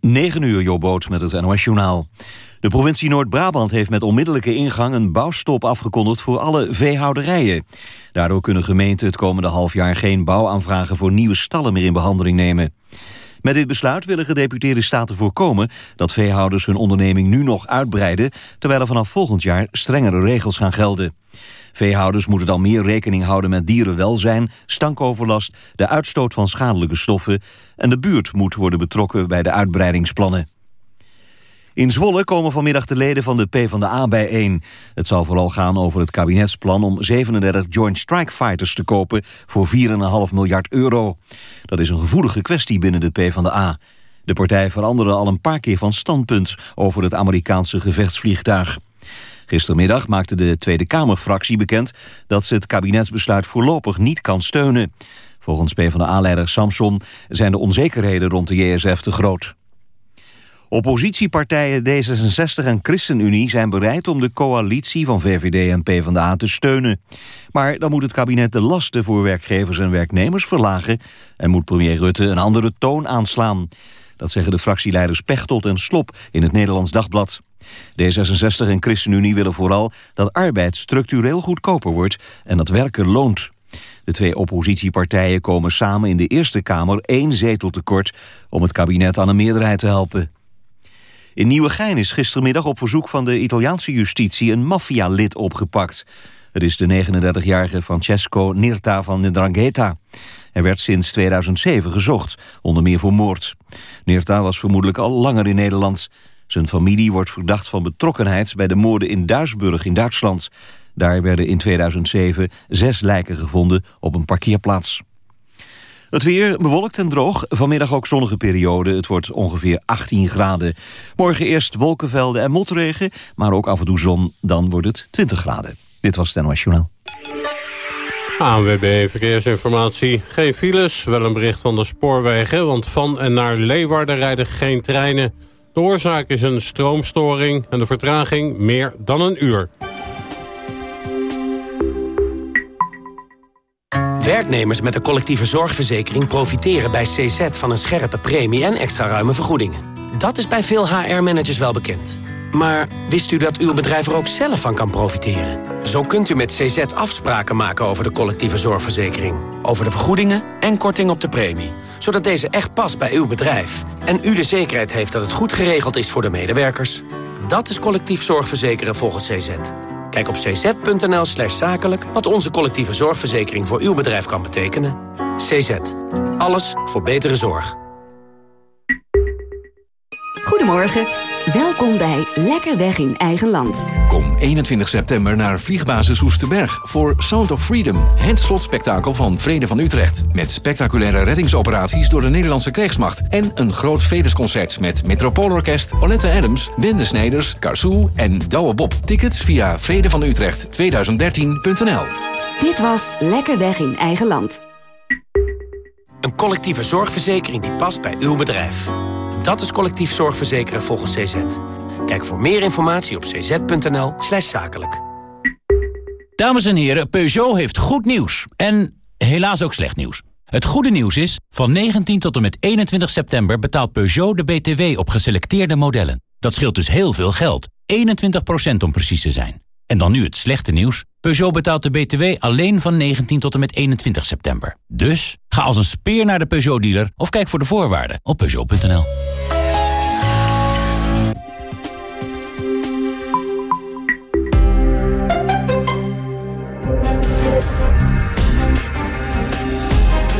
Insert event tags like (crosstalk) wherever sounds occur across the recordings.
9 uur, Jobboot met het NOS Journaal. De provincie Noord-Brabant heeft met onmiddellijke ingang... een bouwstop afgekondigd voor alle veehouderijen. Daardoor kunnen gemeenten het komende half jaar... geen bouwaanvragen voor nieuwe stallen meer in behandeling nemen. Met dit besluit willen gedeputeerde staten voorkomen... dat veehouders hun onderneming nu nog uitbreiden... terwijl er vanaf volgend jaar strengere regels gaan gelden. Veehouders moeten dan meer rekening houden met dierenwelzijn, stankoverlast, de uitstoot van schadelijke stoffen en de buurt moet worden betrokken bij de uitbreidingsplannen. In Zwolle komen vanmiddag de leden van de PvdA bijeen. Het zal vooral gaan over het kabinetsplan om 37 Joint Strike Fighters te kopen voor 4,5 miljard euro. Dat is een gevoelige kwestie binnen de PvdA. De partij veranderde al een paar keer van standpunt over het Amerikaanse gevechtsvliegtuig. Gistermiddag maakte de Tweede Kamerfractie bekend dat ze het kabinetsbesluit voorlopig niet kan steunen. Volgens PvdA-leider Samson zijn de onzekerheden rond de JSF te groot. Oppositiepartijen D66 en ChristenUnie zijn bereid om de coalitie van VVD en PvdA te steunen. Maar dan moet het kabinet de lasten voor werkgevers en werknemers verlagen en moet premier Rutte een andere toon aanslaan. Dat zeggen de fractieleiders Pechtold en Slop in het Nederlands Dagblad. D66 en ChristenUnie willen vooral dat arbeid structureel goedkoper wordt en dat werken loont. De twee oppositiepartijen komen samen in de Eerste Kamer één zetel tekort om het kabinet aan een meerderheid te helpen. In Nieuwegein is gistermiddag op verzoek van de Italiaanse justitie een maffialid opgepakt. Het is de 39-jarige Francesco Nirta van de Drangheta. Hij werd sinds 2007 gezocht, onder meer voor moord. Nirta was vermoedelijk al langer in Nederland. Zijn familie wordt verdacht van betrokkenheid bij de moorden in Duisburg in Duitsland. Daar werden in 2007 zes lijken gevonden op een parkeerplaats. Het weer bewolkt en droog, vanmiddag ook zonnige periode. Het wordt ongeveer 18 graden. Morgen eerst wolkenvelden en motregen, maar ook af en toe zon. Dan wordt het 20 graden. Dit was het NOS Journaal. ANWB Verkeersinformatie. Geen files, wel een bericht van de spoorwegen... want van en naar Leeuwarden rijden geen treinen. De oorzaak is een stroomstoring en de vertraging meer dan een uur. Werknemers met een collectieve zorgverzekering profiteren bij CZ van een scherpe premie en extra ruime vergoedingen. Dat is bij veel HR-managers wel bekend. Maar wist u dat uw bedrijf er ook zelf van kan profiteren? Zo kunt u met CZ afspraken maken over de collectieve zorgverzekering. Over de vergoedingen en korting op de premie. Zodat deze echt past bij uw bedrijf. En u de zekerheid heeft dat het goed geregeld is voor de medewerkers. Dat is collectief zorgverzekeren volgens CZ. Kijk op cz.nl slash zakelijk wat onze collectieve zorgverzekering voor uw bedrijf kan betekenen. CZ. Alles voor betere zorg. Goedemorgen. Welkom bij Lekker Weg in Eigen Land. Kom 21 september naar Vliegbasis Oesterberg voor Sound of Freedom, het slotspektakel van Vrede van Utrecht. Met spectaculaire reddingsoperaties door de Nederlandse krijgsmacht en een groot vredesconcert met Metropoolorkest, Olette Adams, Wende Snijders, Karsoe en Douwe Bob. Tickets via vredevanutrecht2013.nl. Dit was Lekker Weg in Eigen Land. Een collectieve zorgverzekering die past bij uw bedrijf. Dat is collectief zorgverzekeren volgens CZ. Kijk voor meer informatie op cz.nl slash zakelijk. Dames en heren, Peugeot heeft goed nieuws. En helaas ook slecht nieuws. Het goede nieuws is, van 19 tot en met 21 september betaalt Peugeot de BTW op geselecteerde modellen. Dat scheelt dus heel veel geld. 21% om precies te zijn. En dan nu het slechte nieuws. Peugeot betaalt de BTW alleen van 19 tot en met 21 september. Dus ga als een speer naar de Peugeot-dealer of kijk voor de voorwaarden op Peugeot.nl.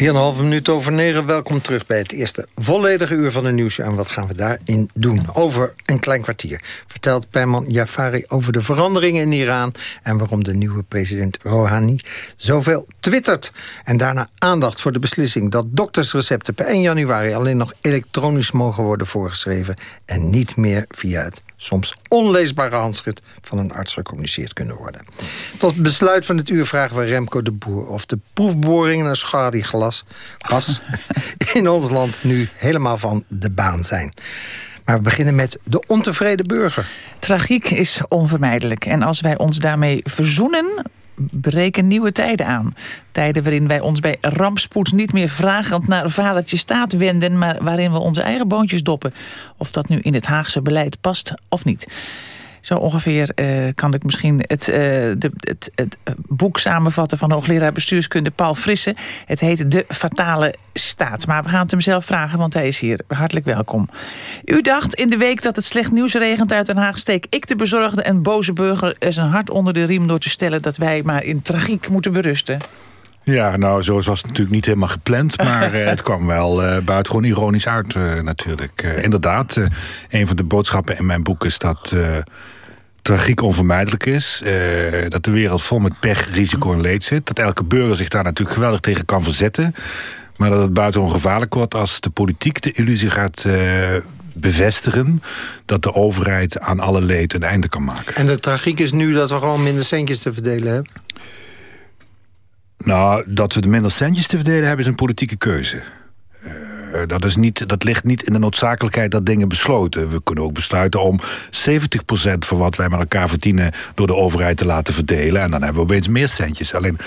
4,5 minuut over 9. Welkom terug bij het eerste volledige uur van de nieuws. En wat gaan we daarin doen? Over een klein kwartier vertelt Perman Jafari over de veranderingen in Iran... en waarom de nieuwe president Rouhani zoveel twittert. En daarna aandacht voor de beslissing dat doktersrecepten per 1 januari... alleen nog elektronisch mogen worden voorgeschreven... en niet meer via het soms onleesbare handschrift van een arts gecommuniceerd kunnen worden. Tot besluit van het uur vragen we Remco de Boer... of de proefboringen naar schardiglas gas (laughs) in ons land nu helemaal van de baan zijn. Maar we beginnen met de ontevreden burger. Tragiek is onvermijdelijk. En als wij ons daarmee verzoenen breken nieuwe tijden aan. Tijden waarin wij ons bij rampspoed niet meer vragend naar vadertje staat wenden... maar waarin we onze eigen boontjes doppen. Of dat nu in het Haagse beleid past of niet. Zo ongeveer uh, kan ik misschien het, uh, de, het, het, boek samenvatten... van hoogleraar bestuurskunde Paul Frisse. Het heet De Fatale Staat. Maar we gaan het hem zelf vragen, want hij is hier. Hartelijk welkom. U dacht in de week dat het slecht nieuws regent uit Den Haag... steek ik de bezorgde en boze burger er zijn hart onder de riem... door te stellen dat wij maar in tragiek moeten berusten. Ja, nou, zo was het natuurlijk niet helemaal gepland. Maar uh, het kwam wel uh, buitengewoon ironisch uit uh, natuurlijk. inderdaad, een van de boodschappen in mijn boek is dat tragiek onvermijdelijk is. dat de wereld vol met pech, risico en leed zit. Dat elke burger zich daar natuurlijk geweldig tegen kan verzetten. Maar dat het buitengewoon gevaarlijk wordt als de politiek de illusie gaat bevestigen dat de overheid aan alle leed een einde kan maken. En de tragiek is nu dat we gewoon minder centjes te verdelen hebben? Nou, dat we de minder centjes te verdelen hebben is een politieke keuze. Uh, dat, is niet, dat ligt niet in de noodzakelijkheid dat dingen besloten. We kunnen ook besluiten om 70% van wat wij met elkaar verdienen... door de overheid te laten verdelen. En dan hebben we opeens meer centjes. Alleen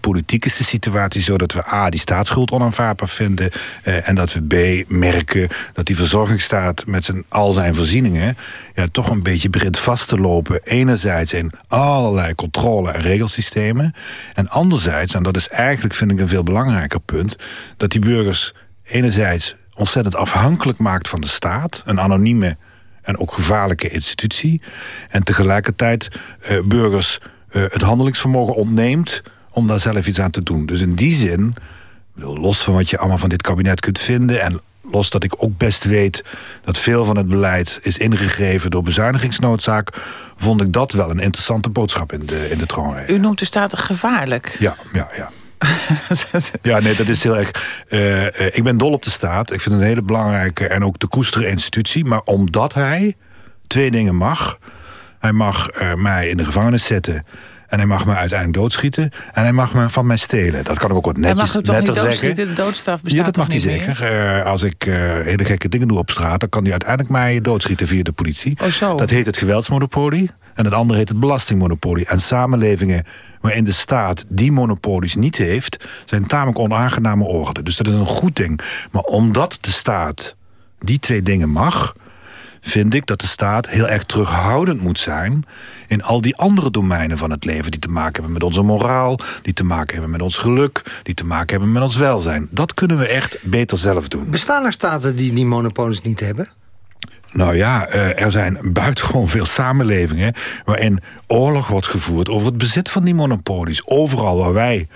politiek is de situatie zo dat we A, die staatsschuld onaanvaardbaar vinden... Uh, en dat we B, merken dat die verzorgingsstaat met zijn, al zijn voorzieningen... Ja, toch een beetje begint vast te lopen. Enerzijds in allerlei controle- en regelsystemen. En anderzijds, en dat is eigenlijk vind ik een veel belangrijker punt... dat die burgers enerzijds ontzettend afhankelijk maakt van de staat. Een anonieme en ook gevaarlijke institutie. En tegelijkertijd uh, burgers uh, het handelingsvermogen ontneemt om daar zelf iets aan te doen. Dus in die zin, los van wat je allemaal van dit kabinet kunt vinden... en los dat ik ook best weet dat veel van het beleid is ingegeven door bezuinigingsnoodzaak, vond ik dat wel een interessante boodschap in de, in de troonrede. U noemt de staat gevaarlijk. Ja, ja, ja. (laughs) ja, nee, dat is heel erg... Uh, ik ben dol op de staat. Ik vind het een hele belangrijke en ook te koesteren institutie. Maar omdat hij twee dingen mag... Hij mag uh, mij in de gevangenis zetten... En hij mag me uiteindelijk doodschieten. En hij mag me van mij stelen. Dat kan ik ook wat netjes hij mag netter zeggen. De doodstraf bestaat Ja, dat mag hij zeker. Als ik hele gekke dingen doe op straat... dan kan hij uiteindelijk mij doodschieten via de politie. Oh, zo. Dat heet het geweldsmonopolie. En het andere heet het belastingmonopolie. En samenlevingen waarin de staat die monopolies niet heeft... zijn tamelijk onaangename orde. Dus dat is een goed ding. Maar omdat de staat die twee dingen mag vind ik dat de staat heel erg terughoudend moet zijn... in al die andere domeinen van het leven... die te maken hebben met onze moraal, die te maken hebben met ons geluk... die te maken hebben met ons welzijn. Dat kunnen we echt beter zelf doen. Bestaan er staten die die monopolies niet hebben? Nou ja, eh, er zijn buitengewoon veel samenlevingen... waarin oorlog wordt gevoerd over het bezit van die monopolies. Overal waar wij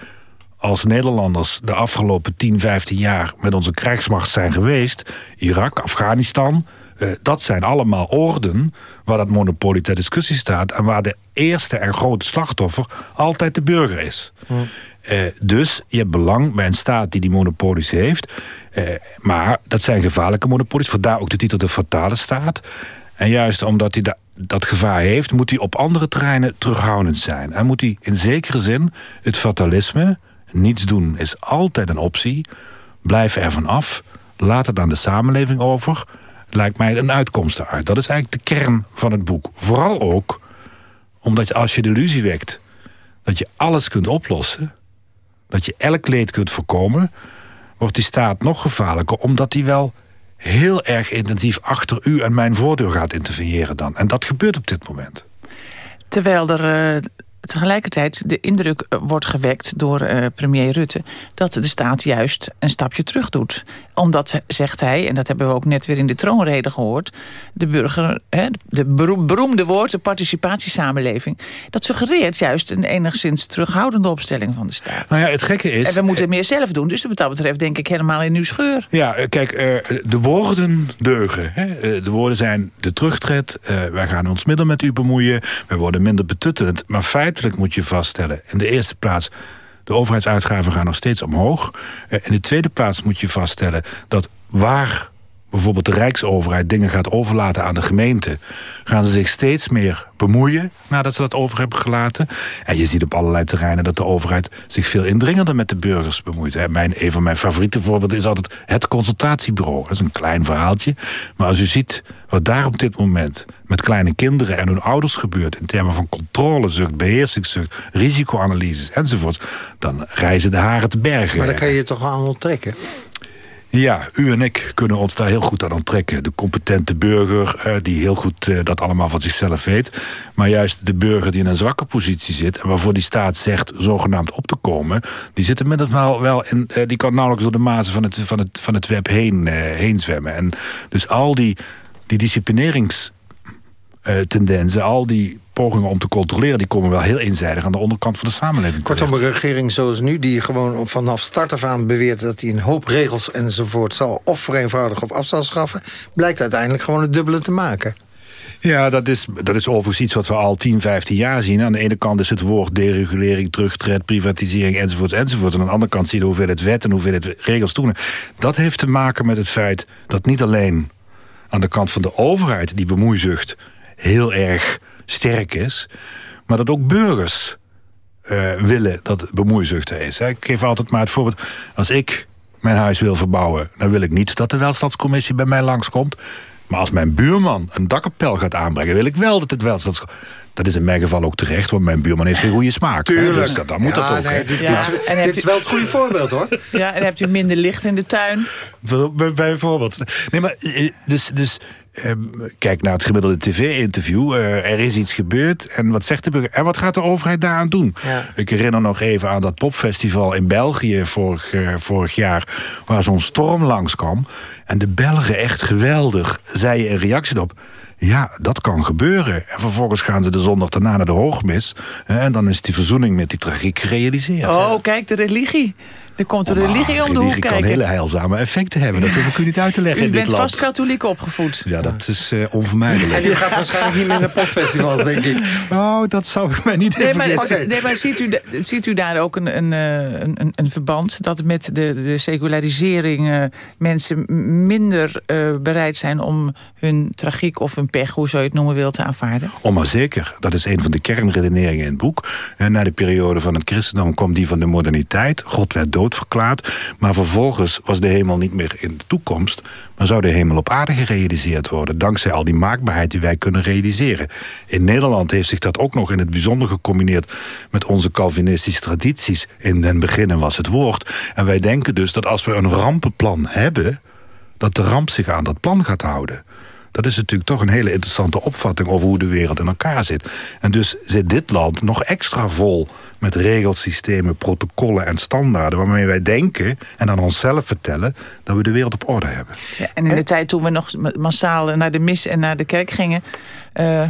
als Nederlanders de afgelopen 10, 15 jaar... met onze krijgsmacht zijn geweest... Irak, Afghanistan... Uh, dat zijn allemaal orden waar dat monopolie ter discussie staat... en waar de eerste en grote slachtoffer altijd de burger is. Uh, dus je hebt belang bij een staat die die monopolies heeft... Uh, maar dat zijn gevaarlijke monopolies. Vandaar ook de titel de fatale staat. En juist omdat hij da dat gevaar heeft... moet hij op andere terreinen terughoudend zijn. En moet hij in zekere zin het fatalisme... niets doen is altijd een optie. Blijf er van af. Laat het aan de samenleving over. Lijkt mij een uitkomst eruit. Dat is eigenlijk de kern van het boek. Vooral ook omdat als je de illusie wekt... dat je alles kunt oplossen... dat je elk leed kunt voorkomen wordt die staat nog gevaarlijker... omdat hij wel heel erg intensief achter u en mijn voordeur gaat interveneren dan. En dat gebeurt op dit moment. Terwijl er uh, tegelijkertijd de indruk eh, wordt gewekt door uh, premier Rutte... dat de staat juist een stapje terug doet. Omdat, zegt hij, en dat hebben we ook net weer in de troonrede gehoord... de burger, hè, de beroemde woord, de participatiesamenleving... dat suggereert juist een enigszins terughoudende opstelling van de staat. Nou ja, het gekke is... En we moeten meer zelf doen, dus wat dat betreft denk ik helemaal in uw scheur. Ja, kijk, de woorden deugen. Hè? De woorden zijn de terugtred, wij gaan ons middel met u bemoeien... wij worden minder betuttelend, maar feit feitelijk moet je vaststellen... in de eerste plaats, de overheidsuitgaven gaan nog steeds omhoog. Eh, in de tweede plaats moet je vaststellen dat waar bijvoorbeeld de Rijksoverheid dingen gaat overlaten aan de gemeente... gaan ze zich steeds meer bemoeien nadat ze dat over hebben gelaten. En je ziet op allerlei terreinen dat de overheid zich veel indringender met de burgers bemoeit. Mijn, een van mijn favoriete voorbeelden is altijd het consultatiebureau. Dat is een klein verhaaltje. Maar als u ziet wat daar op dit moment met kleine kinderen en hun ouders gebeurt... in termen van controlezucht, beheersingszucht, risicoanalyses enzovoort... dan reizen de haren te bergen. Maar dan kan je je toch aan onttrekken? Ja, u en ik kunnen ons daar heel goed aan onttrekken. De competente burger eh, die heel goed eh, dat allemaal van zichzelf weet. Maar juist de burger die in een zwakke positie zit... en waarvoor die staat zegt zogenaamd op te komen... die zit inmiddels wel, wel in, uh, die kan nauwelijks door de mazen van het, van het, van het web heen, heen zwemmen. En dus al die, die disciplineringstendensen, al die pogingen om te controleren... die komen wel heel eenzijdig aan de onderkant van de samenleving Kortom, een regering zoals nu, die gewoon vanaf start af aan beweert... dat hij een hoop regels enzovoort zal of vereenvoudigen of af zal schaffen... blijkt uiteindelijk gewoon het dubbele te maken. Ja, dat is, dat is overigens iets wat we al 10, 15 jaar zien. Aan de ene kant is het woord deregulering, terugtred, privatisering enzovoort enzovoort. En aan de andere kant zie je hoeveel het wet en hoeveel het regels doen. Dat heeft te maken met het feit dat niet alleen aan de kant van de overheid die bemoeizucht heel erg sterk is. Maar dat ook burgers uh, willen dat bemoeizucht er is. Hè. Ik geef altijd maar het voorbeeld. Als ik mijn huis wil verbouwen... dan wil ik niet dat de welstandscommissie bij mij langskomt. Maar als mijn buurman een dakkapel gaat aanbrengen... wil ik wel dat het welstandscommissie... Dat is in mijn geval ook terecht, want mijn buurman heeft geen goede smaak. Tuurlijk. Dus dat, dan moet ja, dat ook. Nee, dit, ja. dit, dit is wel het goede voorbeeld, hoor. Ja, en hebt u minder licht in de tuin? Bijvoorbeeld. Nee, maar dus... dus uh, kijk naar het gemiddelde tv-interview. Uh, er is iets gebeurd. En wat zegt de burger? En wat gaat de overheid daaraan doen? Ja. Ik herinner nog even aan dat popfestival in België vorig, uh, vorig jaar. Waar zo'n storm langskwam. En de Belgen echt geweldig zeiden een reactie op. Ja, dat kan gebeuren. En vervolgens gaan ze de zondag daarna naar de hoogmis. En dan is die verzoening met die tragiek gerealiseerd. Oh, kijk, de religie. Er komt de religie om de hoek kijken. kan hele heilzame effecten hebben. Dat hoef ik u niet uit te leggen u in dit bent land. vast katholiek opgevoed. Ja, dat is uh, onvermijdelijk. En u gaat waarschijnlijk niet meer naar popfestivals, denk ik. Oh, dat zou ik mij niet nee, even maar, okay. nee, maar ziet, u, ziet u daar ook een, een, een, een verband? Dat met de, de secularisering uh, mensen minder uh, bereid zijn... om hun tragiek of hun pech, hoe zou je het noemen wil, te aanvaarden? Oh, maar zeker. Dat is een van de kernredeneringen in het boek. Na de periode van het christendom kwam die van de moderniteit. God werd dood verklaard. Maar vervolgens was de hemel niet meer in de toekomst... maar zou de hemel op aarde gerealiseerd worden... dankzij al die maakbaarheid die wij kunnen realiseren. In Nederland heeft zich dat ook nog in het bijzonder gecombineerd... met onze Calvinistische tradities. In den beginnen was het woord. En wij denken dus dat als we een rampenplan hebben... dat de ramp zich aan dat plan gaat houden. Dat is natuurlijk toch een hele interessante opvatting... over hoe de wereld in elkaar zit. En dus zit dit land nog extra vol met regelsystemen, protocollen en standaarden... waarmee wij denken en aan onszelf vertellen dat we de wereld op orde hebben. Ja, en in de tijd toen we nog massaal naar de mis en naar de kerk gingen... Uh,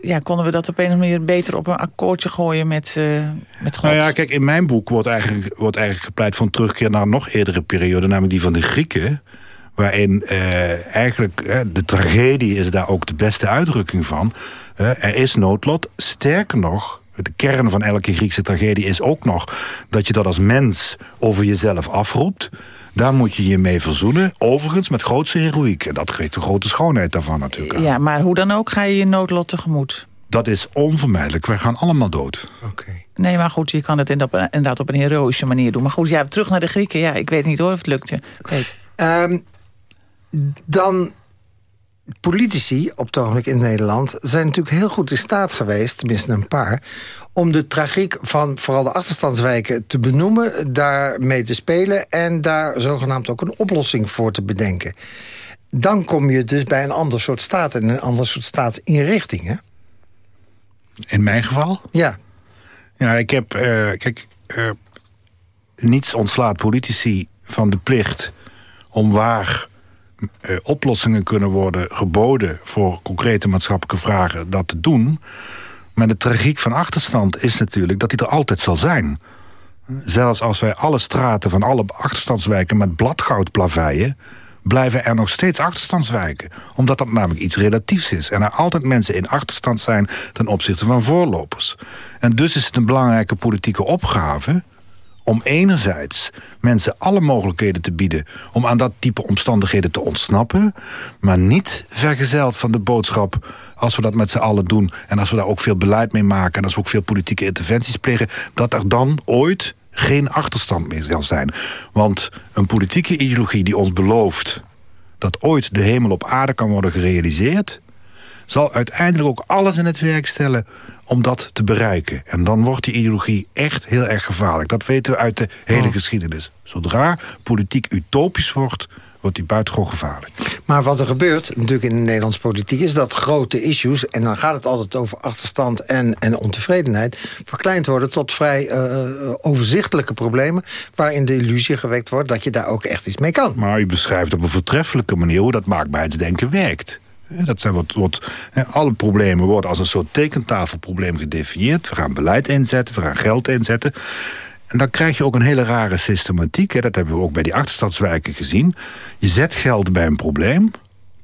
ja, konden we dat op een of andere manier beter op een akkoordje gooien met, uh, met God? Nou ja, kijk, in mijn boek wordt eigenlijk, wordt eigenlijk gepleit van terugkeer naar een nog eerdere periode... namelijk die van de Grieken waarin uh, eigenlijk uh, de tragedie is daar ook de beste uitdrukking van. Uh, er is noodlot. Sterker nog, de kern van elke Griekse tragedie is ook nog... dat je dat als mens over jezelf afroept. Daar moet je je mee verzoenen. Overigens met grootste heroïek. En dat geeft de grote schoonheid daarvan natuurlijk. Ja, maar hoe dan ook ga je je noodlot tegemoet? Dat is onvermijdelijk. Wij gaan allemaal dood. Oké. Okay. Nee, maar goed, je kan het inderdaad op een heroïsche manier doen. Maar goed, ja, terug naar de Grieken. Ja, ik weet niet hoor of het lukte. Um, dan politici op het ogenblik in Nederland... zijn natuurlijk heel goed in staat geweest, tenminste een paar... om de tragiek van vooral de achterstandswijken te benoemen... daarmee te spelen en daar zogenaamd ook een oplossing voor te bedenken. Dan kom je dus bij een ander soort staat en een ander soort staatsinrichting, hè? In mijn geval? Ja. Ja, ik heb... Uh, kijk, uh, niets ontslaat politici van de plicht om waar uh, oplossingen kunnen worden geboden... voor concrete maatschappelijke vragen, dat te doen. Maar de tragiek van achterstand is natuurlijk dat die er altijd zal zijn. Zelfs als wij alle straten van alle achterstandswijken met bladgoud plaveien... blijven er nog steeds achterstandswijken. Omdat dat namelijk iets relatiefs is. En er altijd mensen in achterstand zijn ten opzichte van voorlopers. En dus is het een belangrijke politieke opgave om enerzijds mensen alle mogelijkheden te bieden... om aan dat type omstandigheden te ontsnappen... maar niet vergezeld van de boodschap... als we dat met z'n allen doen en als we daar ook veel beleid mee maken... en als we ook veel politieke interventies plegen... dat er dan ooit geen achterstand meer zal zijn. Want een politieke ideologie die ons belooft... dat ooit de hemel op aarde kan worden gerealiseerd... zal uiteindelijk ook alles in het werk stellen om dat te bereiken. En dan wordt die ideologie echt heel erg gevaarlijk. Dat weten we uit de hele Oh. geschiedenis. Zodra politiek utopisch wordt, wordt die buitengewoon gevaarlijk. Maar wat er gebeurt natuurlijk in de Nederlandse politiek... is dat grote issues, en dan gaat het altijd over achterstand en, en ontevredenheid... verkleind worden tot vrij eh, eh, overzichtelijke problemen... waarin de illusie gewekt wordt dat je daar ook echt iets mee kan. Maar u beschrijft op een voortreffelijke manier hoe dat maakbaarheidsdenken werkt. Dat zijn wat, alle problemen worden als een soort tekentafelprobleem gedefinieerd. We gaan beleid inzetten, we gaan geld inzetten. En dan krijg je ook een hele rare systematiek. Hè. Dat hebben we ook bij die achterstandswijken gezien. Je zet geld bij een probleem.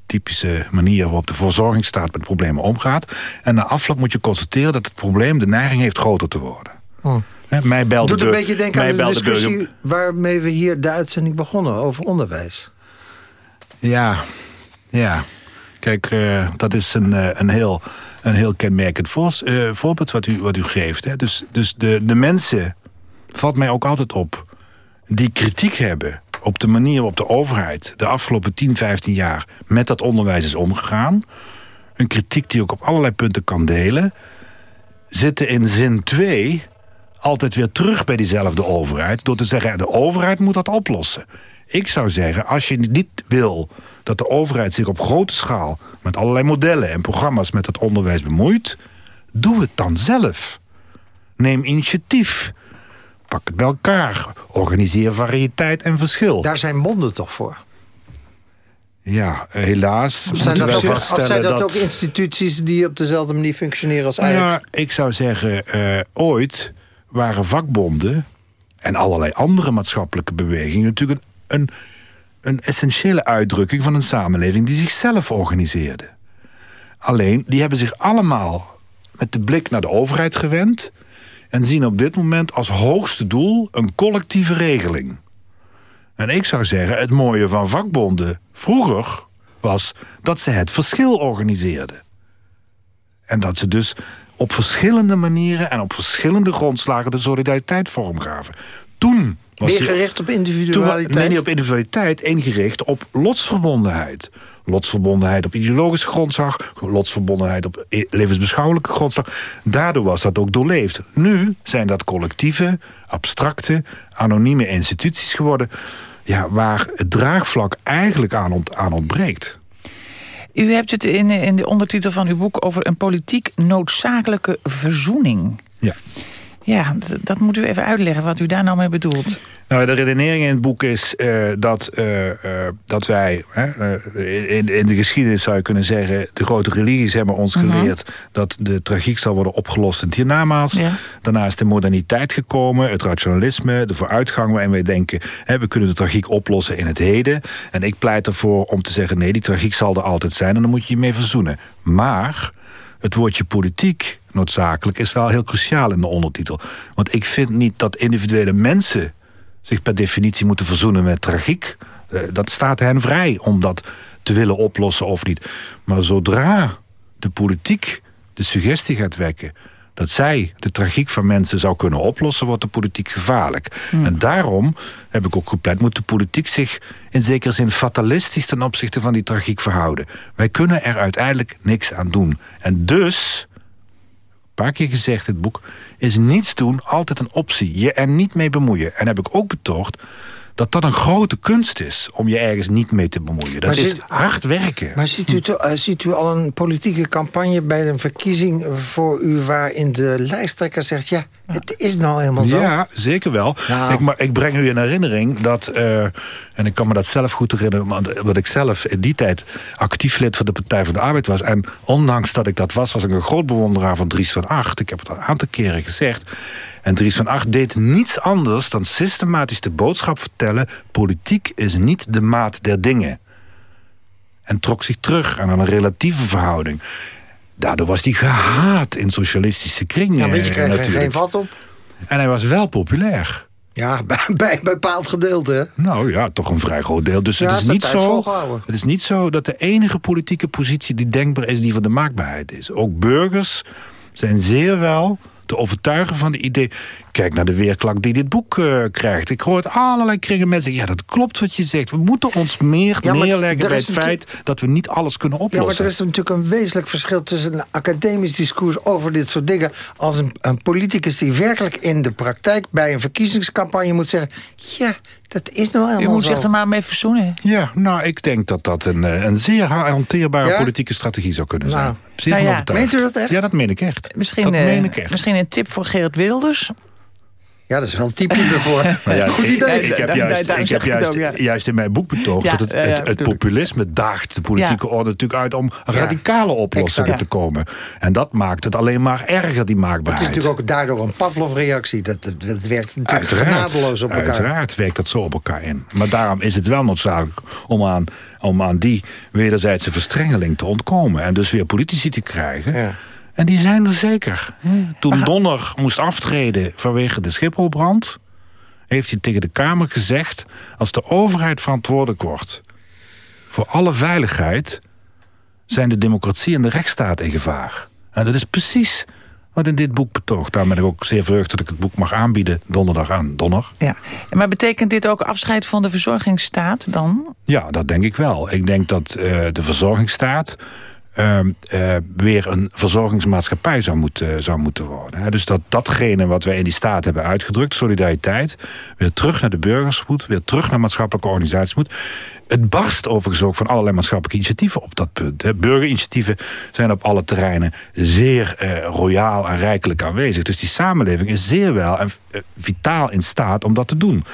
Typische manier waarop de verzorgingsstaat met problemen omgaat. En na afloop moet je constateren dat het probleem de neiging heeft groter te worden. Hè, mij belde Doet een beetje denken aan de discussie... waarmee we hier de uitzending begonnen over onderwijs. Ja, ja. Kijk, eh, dat is een, eh, een, heel, een heel kenmerkend voors- eh, voorbeeld wat u, wat u geeft. Hè. Dus, dus de, de mensen, valt mij ook altijd op... die kritiek hebben op de manier waarop de overheid... de afgelopen 10, 15 jaar met dat onderwijs is omgegaan. Een kritiek die ook op allerlei punten kan delen... zitten in zin 2 altijd weer terug bij diezelfde overheid... door te zeggen, de overheid moet dat oplossen. Ik zou zeggen, als je niet wil dat de overheid zich op grote schaal... met allerlei modellen en programma's met het onderwijs bemoeit... doe het dan zelf. Neem initiatief. Pak het bij elkaar. Organiseer variëteit en verschil. Daar zijn monden toch voor? Ja, helaas Of zijn dat, ook, of vaststellen zijn dat, dat... ook instituties die op dezelfde manier functioneren als eigenlijk? ja, ik zou zeggen, eh, ooit waren vakbonden en allerlei andere maatschappelijke bewegingen natuurlijk een, een, essentiële uitdrukking van een samenleving die zichzelf organiseerde. Alleen, die hebben zich allemaal met de blik naar de overheid gewend en zien op dit moment als hoogste doel een collectieve regeling. En ik zou zeggen, het mooie van vakbonden vroeger was dat ze het verschil organiseerden. En dat ze dus op verschillende manieren en op verschillende grondslagen de solidariteit vormgaven. Toen Meer gericht op toen individualiteit? nee, niet op individualiteit, ingericht op lotsverbondenheid. Lotsverbondenheid op ideologische grondslag, lotsverbondenheid op i- levensbeschouwelijke grondslag. Daardoor was dat ook doorleefd. Nu zijn dat collectieve, abstracte, anonieme instituties geworden... Ja, waar het draagvlak eigenlijk aan, ont- aan ontbreekt. U hebt het in, in de ondertitel van uw boek over een politiek noodzakelijke verzoening. Ja. Ja, dat moet u even uitleggen wat u daar nou mee bedoelt. Nou, de redenering in het boek is eh, dat, eh, eh, dat wij... In, in de geschiedenis zou je kunnen zeggen... de grote religies hebben ons Mhm. geleerd... dat de tragiek zal worden opgelost in het hiernamaals. Ja. Daarna is de moderniteit gekomen, het rationalisme... de vooruitgang waarin wij denken... Hè, we kunnen de tragiek oplossen in het heden. En ik pleit ervoor om te zeggen... nee, die tragiek zal er altijd zijn en dan moet je je mee verzoenen. Maar het woordje politiek noodzakelijk is wel heel cruciaal in de ondertitel. Want ik vind niet dat individuele mensen zich per definitie moeten verzoenen met tragiek. Eh, dat staat hen vrij om dat te willen oplossen of niet. Maar zodra de politiek de suggestie gaat wekken dat zij de tragiek van mensen zou kunnen oplossen, wordt de politiek gevaarlijk. En daarom heb ik ook gepleit, moet de politiek zich in zekere zin fatalistisch ten opzichte van die tragiek verhouden. Wij kunnen er uiteindelijk niks aan doen. En dus, paar keer gezegd het boek, is niets doen altijd een optie. Je er niet mee bemoeien. En heb ik ook betoogd dat dat een grote kunst is om je ergens niet mee te bemoeien. Dat Maar is zit- hard werken. Maar ziet u, to- eh, ziet u al een politieke campagne bij een verkiezing voor u... waarin de lijsttrekker zegt, ja, het is nou helemaal zo? Ja, zeker wel. Nou. Ik, maar ik breng u in herinnering dat... eh, en ik kan me dat zelf goed herinneren... want omdat ik zelf in die tijd actief lid van de Partij van de Arbeid was. En ondanks dat ik dat was, was ik een groot bewonderaar van Dries van Acht. Ik heb het al een aantal keren gezegd. En Dries van Acht deed niets anders dan systematisch de boodschap vertellen... politiek is niet de maat der dingen. En trok zich terug aan een relatieve verhouding. Daardoor was hij gehaat in socialistische kringen. Ja, maar je er natuurlijk. geen vat op. En hij was wel populair. Ja, (laughs) bij, bij een bepaald gedeelte. Nou ja, toch een vrij groot deel. Dus Ja, het, is niet zo, het is niet zo dat de enige politieke positie die denkbaar is... die van de maakbaarheid is. Ook burgers zijn zeer wel te overtuigen van het idee... kijk naar de weerklank die dit boek eh, krijgt. Ik hoor het allerlei kringen mensen ja, dat klopt wat je zegt. We moeten ons meer Ja, neerleggen er bij het feit... dat we niet alles kunnen Ja, oplossen. maar er is natuurlijk een wezenlijk verschil tussen een academisch discours over dit soort dingen. Als een, een politicus die werkelijk in de praktijk bij een verkiezingscampagne moet zeggen. Ja, dat is nou U helemaal moet zo. zich er maar mee verzoenen. Ja, nou, ik denk dat dat een, eh, een zeer ha- hanteerbare Ja? politieke strategie zou kunnen Nou, zijn. Zeer nou ja. Meent u dat echt? Ja, dat meen ik echt. Misschien, dat eh, meen ik echt. misschien een tip voor Geert Wilders. Ja, dat is wel een type ervoor. (laughs) Ja, Goed ik- idee. Ik, heb juist, ik heb juist, ook, ja. juist in mijn boek betoogd Ja, dat het, het, populisme daagt de politieke orde natuurlijk uit om radicale oplossingen exact. te komen. En dat maakt het alleen maar erger, die maakbaarheid. Het is natuurlijk ook daardoor een Pavlov-reactie. Dat, dat, dat werkt natuurlijk Uiteraard, genadeloos op elkaar. uiteraard werkt dat zo op elkaar in. Maar daarom is het wel noodzakelijk om aan, om aan die wederzijdse verstrengeling te ontkomen. En dus weer politici te krijgen. En die zijn er zeker. Toen Donner moest aftreden vanwege de Schipholbrand... heeft hij tegen de Kamer gezegd... als de overheid verantwoordelijk wordt voor alle veiligheid... zijn de democratie en de rechtsstaat in gevaar. En dat is precies wat in dit boek betoogt. Daarom ben ik ook zeer verheugd dat ik het boek mag aanbieden... donderdag aan Donner. Ja. Maar betekent dit ook afscheid van de verzorgingsstaat dan? Ja, dat denk ik wel. Ik denk dat eh, de verzorgingsstaat weer een verzorgingsmaatschappij zou moeten, zou moeten worden. Dus dat datgene wat wij in die staat hebben uitgedrukt, solidariteit, weer terug naar de burgers moet, weer terug naar maatschappelijke organisaties moet. Het barst overigens ook van allerlei maatschappelijke initiatieven op dat punt. Burgerinitiatieven zijn op alle terreinen zeer eh, royaal en rijkelijk aanwezig. Dus die samenleving is zeer wel en eh, vitaal in staat om dat te doen.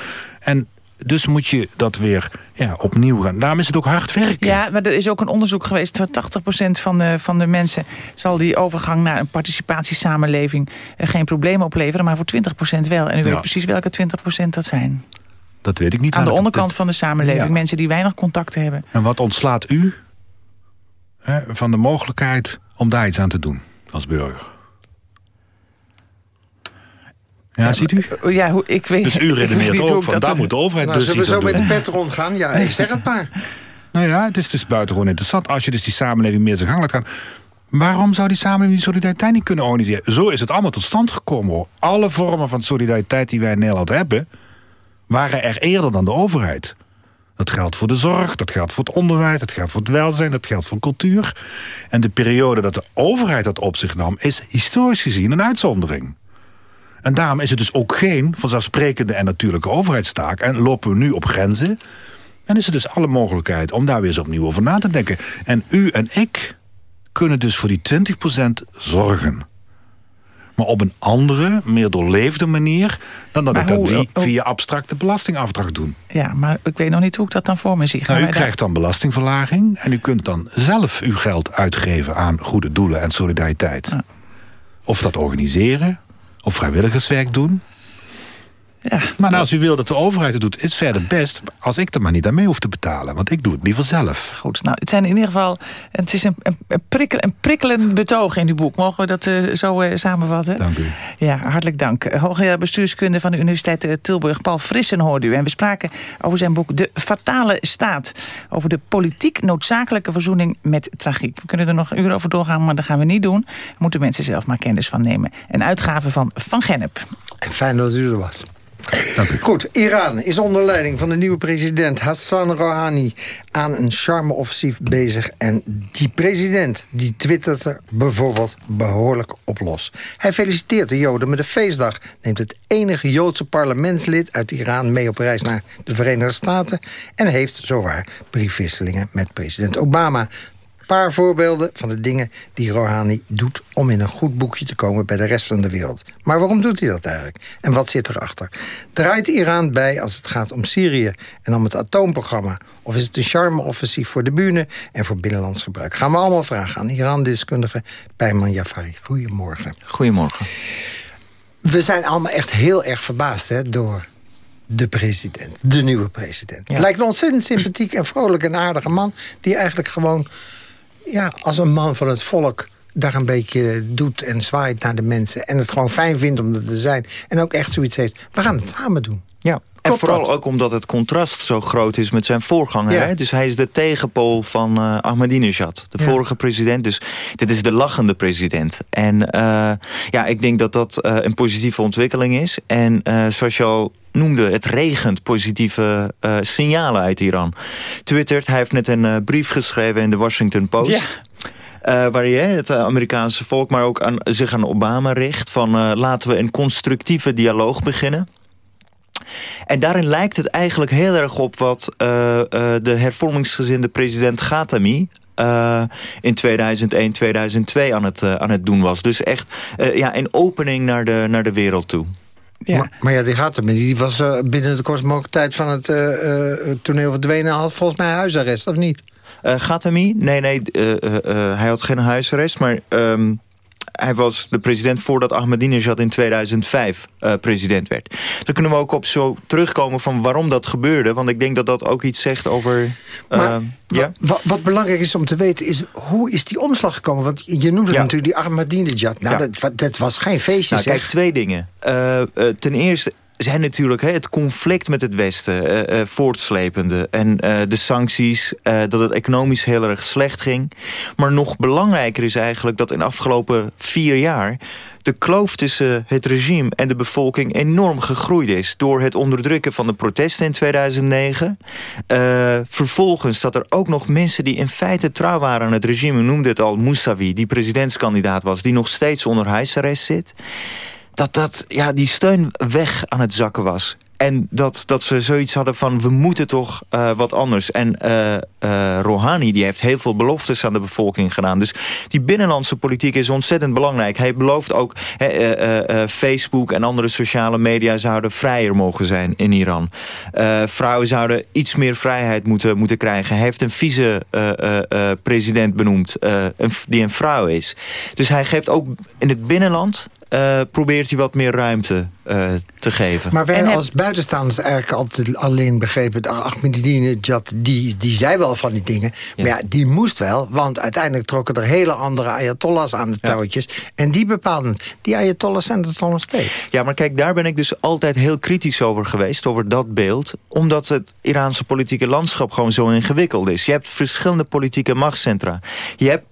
En dus moet je dat weer ja, opnieuw gaan. Daarom is het ook hard werken. Ja, maar er is ook een onderzoek geweest... dat 80% van de, van de mensen zal die overgang naar een participatiesamenleving... eh, geen probleem opleveren, maar voor 20% wel. En u weet precies welke 20% dat zijn. Dat weet ik niet. Aan de onderkant dat- van de samenleving. Ja. Mensen die weinig contacten hebben. En wat ontslaat u hè, van de mogelijkheid om daar iets aan te doen als burger? Ja, ziet u? Eh, Ja, hoe, ik weet, Dus u ik weet redeneert ook van, dat daar moet de overheid Nou, dus zullen we zo met de pet rondgaan? Ja, ik zeg het maar. Nou ja, het is dus buitengewoon interessant. Als je dus die samenleving meer zijn gang laat gaan... waarom zou die samenleving die solidariteit niet kunnen organiseren? Zo is het allemaal tot stand gekomen. Hoor. Alle vormen van solidariteit die wij in Nederland hebben... waren er eerder dan de overheid. Dat geldt voor de zorg, dat geldt voor het onderwijs... dat geldt voor het welzijn, dat geldt voor cultuur. En de periode dat de overheid dat op zich nam... is historisch gezien een uitzondering. En daarom is het dus ook geen vanzelfsprekende en natuurlijke overheidstaak. En lopen we nu op grenzen. En is er dus alle mogelijkheid om daar weer eens opnieuw over na te denken. En u en ik kunnen dus voor die 20% zorgen. Maar op een andere, meer doorleefde manier... dan dat Maar ik dat hoe- via abstracte belastingafdracht doen. Ja, maar ik weet nog niet hoe ik dat dan voor me zie. Gaan Nou, u krijgt dan belastingverlaging... en u kunt dan zelf uw geld uitgeven aan goede doelen en solidariteit. Of dat organiseren, of vrijwilligerswerk doen. Ja, Maar nou, als u wil dat de overheid het doet, is verder best... als ik er maar niet aan mee hoef te betalen. Want ik doe het liever zelf. goed. Nou, het zijn in ieder geval... Het is een, een, een, prikkel, een prikkelend betoog in uw boek. Mogen we dat eh, zo eh, samenvatten? Dank u. Ja, hartelijk dank. Hoogleraar bestuurskunde van de Universiteit eh, Tilburg, Paul Frissen, hoorde u. En we spraken over zijn boek De Fatale Staat. Over de politiek noodzakelijke verzoening met tragiek. We kunnen er nog uren over doorgaan, maar dat gaan we niet doen. Daar moeten mensen zelf maar kennis van nemen. Een uitgave van Van Gennep. En fijn dat u er was. Goed, Iran is onder leiding van de nieuwe president Hassan Rouhani... aan een charme-offensief bezig. En die president die twittert er bijvoorbeeld behoorlijk op los. Hij feliciteert de Joden met de feestdag... neemt het enige Joodse parlementslid uit Iran mee op reis naar de Verenigde Staten... en heeft zowaar briefwisselingen met president Obama paar voorbeelden van de dingen die Rouhani doet... om in een goed boekje te komen bij de rest van de wereld. Maar waarom doet hij dat eigenlijk? En wat zit erachter? Draait Iran bij als het gaat om Syrië en om het atoomprogramma? Of is het een charme-offensief voor de bühne en voor binnenlands gebruik? Gaan we allemaal vragen aan Iran-deskundige Peyman Jafari. Goedemorgen. Goedemorgen. We zijn allemaal echt heel erg verbaasd hè, door de president, de nieuwe president. Het lijkt een ontzettend sympathiek en vrolijk en aardige man... die eigenlijk gewoon ja, als een man van het volk daar een beetje doet en zwaait naar de mensen... en het gewoon fijn vindt om er te zijn. En ook echt zoiets heeft, we gaan het samen doen. Ja, en vooral ook omdat het contrast zo groot is met zijn voorganger. Ja. Hè? Dus hij is de tegenpool van eh Ahmadinejad, de Ja. vorige president. Dus dit is de lachende president. En eh, ja, ik denk dat dat eh, een positieve ontwikkeling is. En zoals je al noemde, het regent positieve signalen uit Iran. Twittert, hij heeft net een brief geschreven in de Washington Post... Ja. Waar je het Amerikaanse volk, maar ook aan, zich aan Obama richt... van laten we een constructieve dialoog beginnen. En daarin lijkt het eigenlijk heel erg op wat eh, eh, de hervormingsgezinde president Ghatami... eh, in 2001, 2002 aan het, aan het doen was. Dus echt eh, ja, een opening naar de, naar de wereld toe. Ja. Maar, maar ja, die gaat hem. Die was eh, binnen de kortst mogelijke tijd van het eh, eh, toneel verdwenen... had volgens mij huisarrest, of niet? Eh Ghatami? Nee, nee, eh, eh, eh, hij had geen huisarrest, maar... ehm, hij was de president voordat Ahmadinejad in 2005 eh, president werd. Daar kunnen we ook op zo terugkomen van waarom dat gebeurde. Want ik denk dat dat ook iets zegt over... Maar ehm, ja? Wat, wat belangrijk is om te weten is, hoe is die omslag gekomen? Want je noemde Ja. natuurlijk die Ahmadinejad. Nou, Ja. dat, dat was geen feestje, Nou, zeg. kijk, twee dingen. Eh, eh, ten eerste zijn natuurlijk hè, het conflict met het Westen eh, voortslepende. En eh, de sancties, dat het economisch heel erg slecht ging. Maar nog belangrijker is eigenlijk dat in de afgelopen vier jaar... de kloof tussen het regime en de bevolking enorm gegroeid is... door het onderdrukken van de protesten in 2009. Eh, vervolgens dat er ook nog mensen die in feite trouw waren aan het regime... noemde het al, Mousavi, die presidentskandidaat was... die nog steeds onder huisarrest zit dat, dat ja, die steun weg aan het zakken was. En dat, dat ze zoiets hadden van, we moeten toch eh, wat anders. En eh eh, Rouhani die heeft heel veel beloftes aan de bevolking gedaan. Dus die binnenlandse politiek is ontzettend belangrijk. Hij belooft ook, Facebook en andere sociale media zouden vrijer mogen zijn in Iran. Vrouwen zouden iets meer vrijheid moeten, moeten krijgen. Hij heeft een vice-president benoemd, een, die een vrouw is. Dus hij geeft ook in het binnenland eh, probeert hij wat meer ruimte eh, te geven. Maar wij En heb- als buitenstaanders eigenlijk altijd alleen begrepen... de Ahmadinejad, die, die zei wel van die dingen. Maar ja, die moest wel, want uiteindelijk trokken er hele andere ayatollahs aan de touwtjes. En die bepaalden het. Die ayatollahs zijn er toch nog steeds. Ja, maar kijk, daar ben ik dus altijd heel kritisch over geweest, over dat beeld. Omdat het Iraanse politieke landschap gewoon zo ingewikkeld is. Je hebt verschillende politieke machtscentra. Je hebt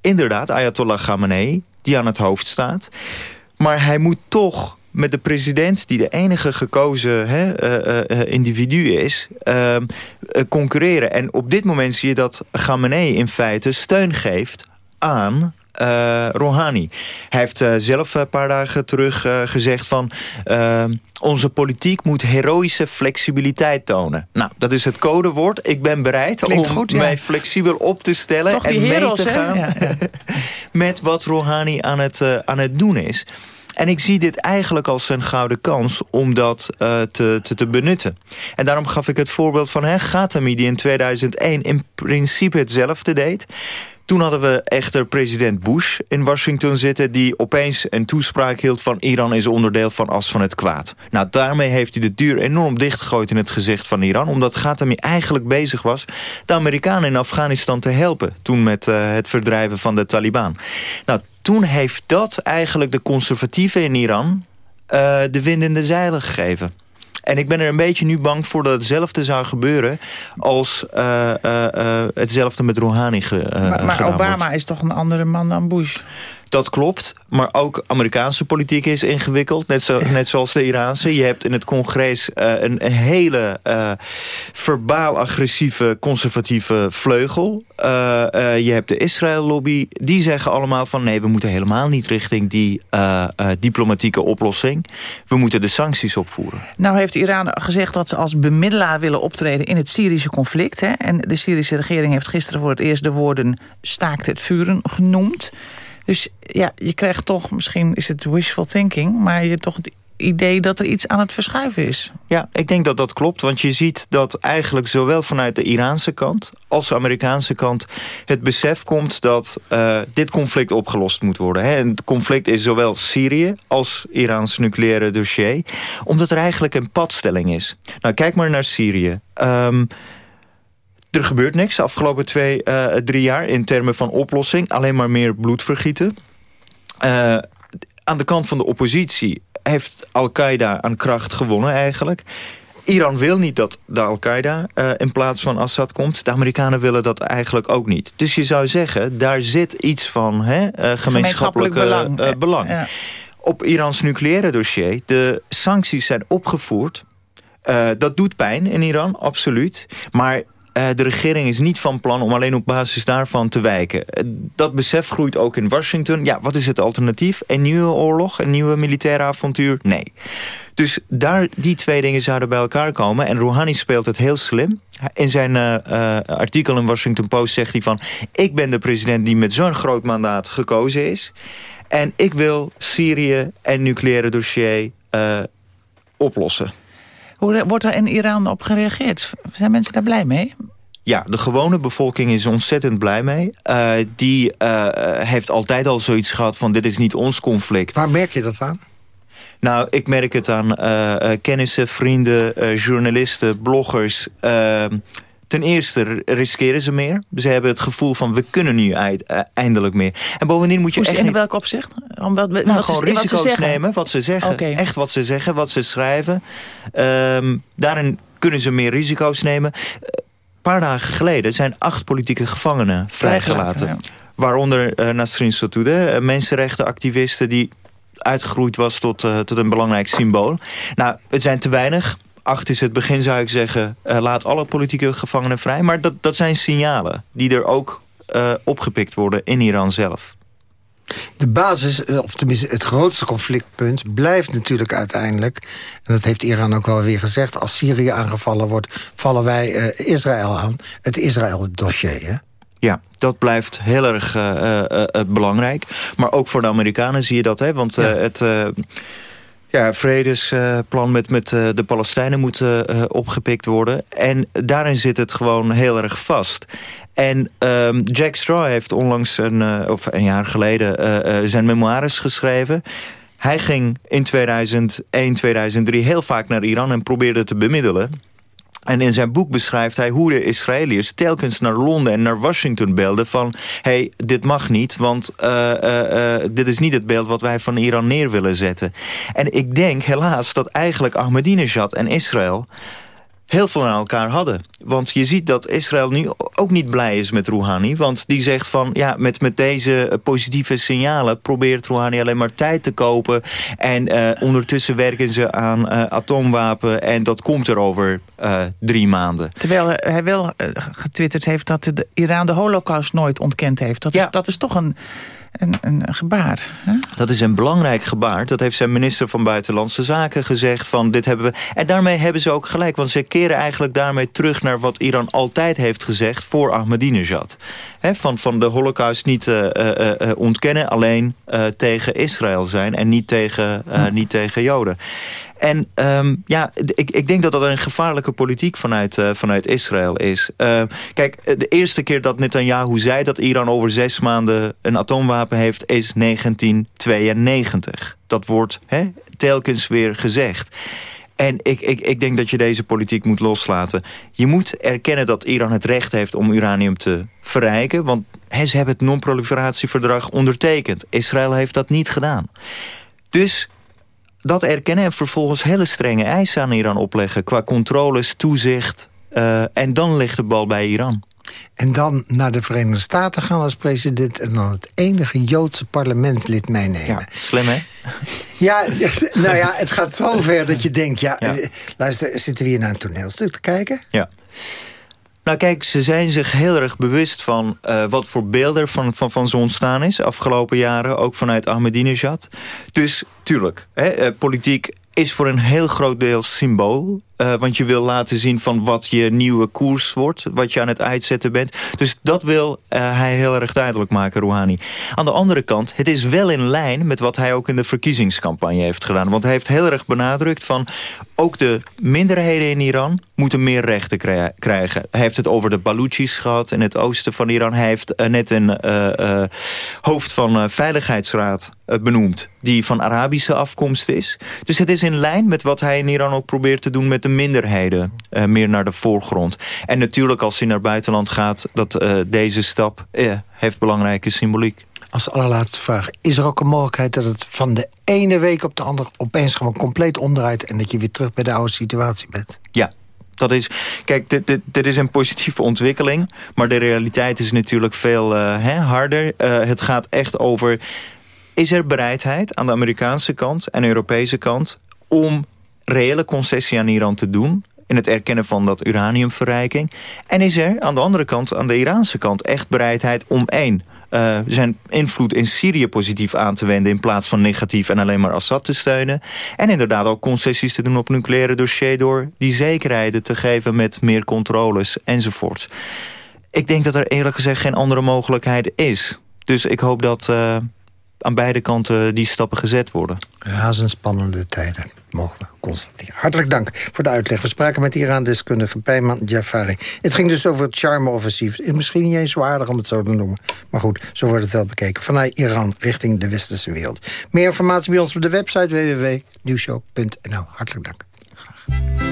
inderdaad Ayatollah Khamenei, die aan het hoofd staat. Maar hij moet toch met de president, die de enige gekozen hè, eh, eh, eh, individu is, eh, eh, concurreren. En op dit moment zie je dat Khamenei in feite steun geeft aan eh, Rouhani. Hij heeft eh, zelf een paar dagen terug eh, gezegd van... onze politiek moet heroïsche flexibiliteit tonen. Nou, dat is het codewoord. Ik ben bereid Klinkt om goed, ja. mij flexibel op te stellen... Toch en mee heroes, te gaan Ja, ja. (laughs) met wat Rouhani aan het, aan het doen is. En ik zie dit eigenlijk als een gouden kans om dat te, te, te benutten. En daarom gaf ik het voorbeeld van hè, Ghatami... die in 2001 in principe hetzelfde deed... Toen hadden we echter president Bush in Washington zitten... die opeens een toespraak hield van Iran is onderdeel van as van het kwaad. Nou, daarmee heeft hij de deur enorm dichtgegooid in het gezicht van Iran... omdat Ghatami eigenlijk bezig was de Amerikanen in Afghanistan te helpen... toen met eh, het verdrijven van de Taliban. Nou, toen heeft dat eigenlijk de conservatieven in Iran... eh, de wind in de zeilen gegeven. En ik ben er een beetje nu bang voor dat hetzelfde zou gebeuren... als eh, eh, eh, hetzelfde met Rouhani ge, Maar, Obama wordt. is toch een andere man dan Bush? Dat klopt, maar ook Amerikaanse politiek is ingewikkeld. Net, zo, net zoals de Iraanse. Je hebt in het congres eh, een, hele eh, verbaal agressieve conservatieve vleugel. Eh, je hebt de Israël-lobby. Die zeggen allemaal van nee, we moeten helemaal niet richting die diplomatieke oplossing. We moeten de sancties opvoeren. Nou heeft Iran gezegd dat ze als bemiddelaar willen optreden in het Syrische conflict. Hè? En de Syrische regering heeft gisteren voor het eerst de woorden staakt het vuren genoemd. Dus ja, je krijgt toch, misschien is het wishful thinking... maar je toch het idee dat er iets aan het verschuiven is. Ja, ik denk dat dat klopt. Want je ziet dat eigenlijk zowel vanuit de Iraanse kant... als de Amerikaanse kant het besef komt... dat eh, dit conflict opgelost moet worden. Hè. En het conflict is zowel Syrië als Iraans nucleaire dossier. Omdat er eigenlijk een padstelling is. Nou, kijk maar naar Syrië. Ehm, er gebeurt niks de afgelopen twee, eh, drie jaar... in termen van oplossing. Alleen maar meer bloedvergieten. Eh, aan de kant van de oppositie heeft Al-Qaeda aan kracht gewonnen eigenlijk. Iran wil niet dat de Al-Qaeda uh, in plaats van Assad komt. De Amerikanen willen dat eigenlijk ook niet. Dus je zou zeggen, daar zit iets van hè, uh, gemeenschappelijk belang. Uh, belang. Ja. Op Irans nucleaire dossier, de sancties zijn opgevoerd. dat doet pijn in Iran, absoluut. Maar uh, de regering is niet van plan om alleen op basis daarvan te wijken. Uh, dat besef groeit ook in Washington. Ja, wat is het alternatief? Een nieuwe oorlog? Een nieuwe militaire avontuur? Nee. Dus daar, die twee dingen zouden bij elkaar komen. En Rouhani speelt het heel slim. In zijn uh, artikel in Washington Post zegt hij van... ik ben de president die met zo'n groot mandaat gekozen is. En ik wil Syrië en nucleaire dossier oplossen. Hoe wordt er in Iran op gereageerd? Zijn mensen daar blij mee? Ja, de gewone bevolking is ontzettend blij mee. Uh, die uh, heeft altijd al zoiets gehad van dit is niet ons conflict. Waar merk je dat aan? Nou, ik merk het aan uh, kennissen, vrienden, journalisten, bloggers ten eerste riskeren ze meer. Ze hebben het gevoel van we kunnen nu eindelijk meer. En bovendien moet je echt... In welk opzicht? Om wat, nou, wat gewoon risico's nemen, wat ze zeggen. Echt wat ze zeggen, wat ze schrijven. Um, daarin kunnen ze meer risico's nemen. Een paar dagen geleden zijn acht politieke gevangenen vrijgelaten. Waaronder uh, Nasrin Sotoudeh, mensenrechtenactiviste... die uitgegroeid was tot, uh, tot een belangrijk symbool. Nou, het zijn te weinig acht is het begin, zou ik zeggen... Uh, laat alle politieke gevangenen vrij. Maar dat, dat zijn signalen die er ook uh, opgepikt worden in Iran zelf. De basis, eh, of tenminste het grootste conflictpunt... blijft natuurlijk uiteindelijk, en dat heeft Iran ook wel weer gezegd... als Syrië aangevallen wordt, vallen wij uh, Israël aan. Het Israël-dossier, hè? Ja, dat blijft heel erg belangrijk. Maar ook voor de Amerikanen zie je dat, hè? Want ja. het ja, vredesplan met, met eh, de Palestijnen moet uh, opgepikt worden. En daarin zit het gewoon heel erg vast. En um, Jack Straw heeft onlangs, een, of een jaar geleden, zijn memoires geschreven. Hij ging in 2001, 2003 heel vaak naar Iran en probeerde te bemiddelen. En in zijn boek beschrijft hij hoe de Israëliërs telkens naar Londen en naar Washington belden van... hey, dit mag niet, want uh, uh, uh, dit is niet het beeld wat wij van Iran neer willen zetten. En ik denk helaas dat eigenlijk Ahmadinejad en Israël heel veel aan elkaar hadden. Want je ziet dat Israël nu ook niet blij is met Rouhani. Want die zegt van, ja, met, met deze positieve signalen... probeert Rouhani alleen maar tijd te kopen. En uh, ondertussen werken ze aan uh, atoomwapen. En dat komt er over uh, drie maanden. Terwijl hij wel getwitterd heeft dat de Iran de holocaust nooit ontkend heeft. Dat, ja. is, dat is toch een een, een gebaar. Hè? Dat is een belangrijk gebaar. Dat heeft zijn minister van Buitenlandse Zaken gezegd. Van dit hebben we. En daarmee hebben ze ook gelijk. Want ze keren eigenlijk daarmee terug naar wat Iran altijd heeft gezegd voor Ahmadinejad. He, van, van de holocaust niet uh, uh, uh, ontkennen, alleen tegen Israël zijn en niet tegen, niet tegen Joden. En um, ja, ik, ik denk dat dat een gevaarlijke politiek vanuit, uh, vanuit Israël is. Uh, kijk, de eerste keer dat Netanyahu zei dat Iran over zes maanden een atoomwapen heeft... is 1992. Dat wordt hè, telkens weer gezegd. En ik, ik, ik denk dat je deze politiek moet loslaten. Je moet erkennen dat Iran het recht heeft om uranium te verrijken. Want hè, ze hebben het non-proliferatieverdrag ondertekend. Israël heeft dat niet gedaan. Dus dat erkennen en vervolgens hele strenge eisen aan Iran opleggen... qua controles, toezicht. Uh, en dan ligt de bal bij Iran. En dan naar de Verenigde Staten gaan als president... en dan het enige Joodse parlementslid meenemen. Ja, slim hè? (laughs) Ja, (laughs) nou ja, het gaat zo ver dat je denkt... ja, ja. luister, zitten we hier naar een toneelstuk te kijken? Ja. Nou kijk, ze zijn zich heel erg bewust van uh, wat voor beelden van, van, van zo ontstaan is... afgelopen jaren, ook vanuit Ahmadinejad. Dus tuurlijk, hè, uh, politiek is voor een heel groot deel symbool. Uh, want je wil laten zien van wat je nieuwe koers wordt. Wat je aan het uitzetten bent. Dus dat wil uh, hij heel erg duidelijk maken, Rouhani. Aan de andere kant, het is wel in lijn met wat hij ook in de verkiezingscampagne heeft gedaan. Want hij heeft heel erg benadrukt van... ook de minderheden in Iran moeten meer rechten krijgen. Hij heeft het over de Baluchis gehad in het oosten van Iran. Hij heeft uh, net een hoofd van Veiligheidsraad benoemd... die van Arabische afkomst is. Dus het is in lijn met wat hij in Iran ook probeert te doen... met de minderheden uh, meer naar de voorgrond. En natuurlijk als hij naar buitenland gaat... dat uh, deze stap uh, heeft belangrijke symboliek. Als allerlaatste vraag, is er ook een mogelijkheid... dat het van de ene week op de andere opeens gewoon compleet omdraait... en dat je weer terug bij de oude situatie bent? Ja, dat is, kijk, dit, dit, dit, is een positieve ontwikkeling. Maar de realiteit is natuurlijk veel uh, hè, harder. Uh, het gaat echt over... is er bereidheid aan de Amerikaanse kant en Europese kant... om reële concessie aan Iran te doen in het erkennen van dat uraniumverrijking? En is er aan de andere kant, aan de Iraanse kant... echt bereidheid om één, uh, zijn invloed in Syrië positief aan te wenden... in plaats van negatief en alleen maar Assad te steunen. En inderdaad ook concessies te doen op nucleaire dossier... door die zekerheden te geven met meer controles enzovoorts. Ik denk dat er eerlijk gezegd geen andere mogelijkheid is. Dus ik hoop dat... Uh, aan beide kanten die stappen gezet worden. Ja, zijn spannende tijden, mogen we constateren. Hartelijk dank voor de uitleg. We spraken met Iran-deskundige Peyman Jafari. Het ging dus over het charme-offensief. Misschien niet eens zo aardig om het zo te noemen. Maar goed, zo wordt het wel bekeken. Vanuit Iran richting de westerse wereld. Meer informatie bij ons op de website www.nieuwshow.nl. Hartelijk dank. Graag.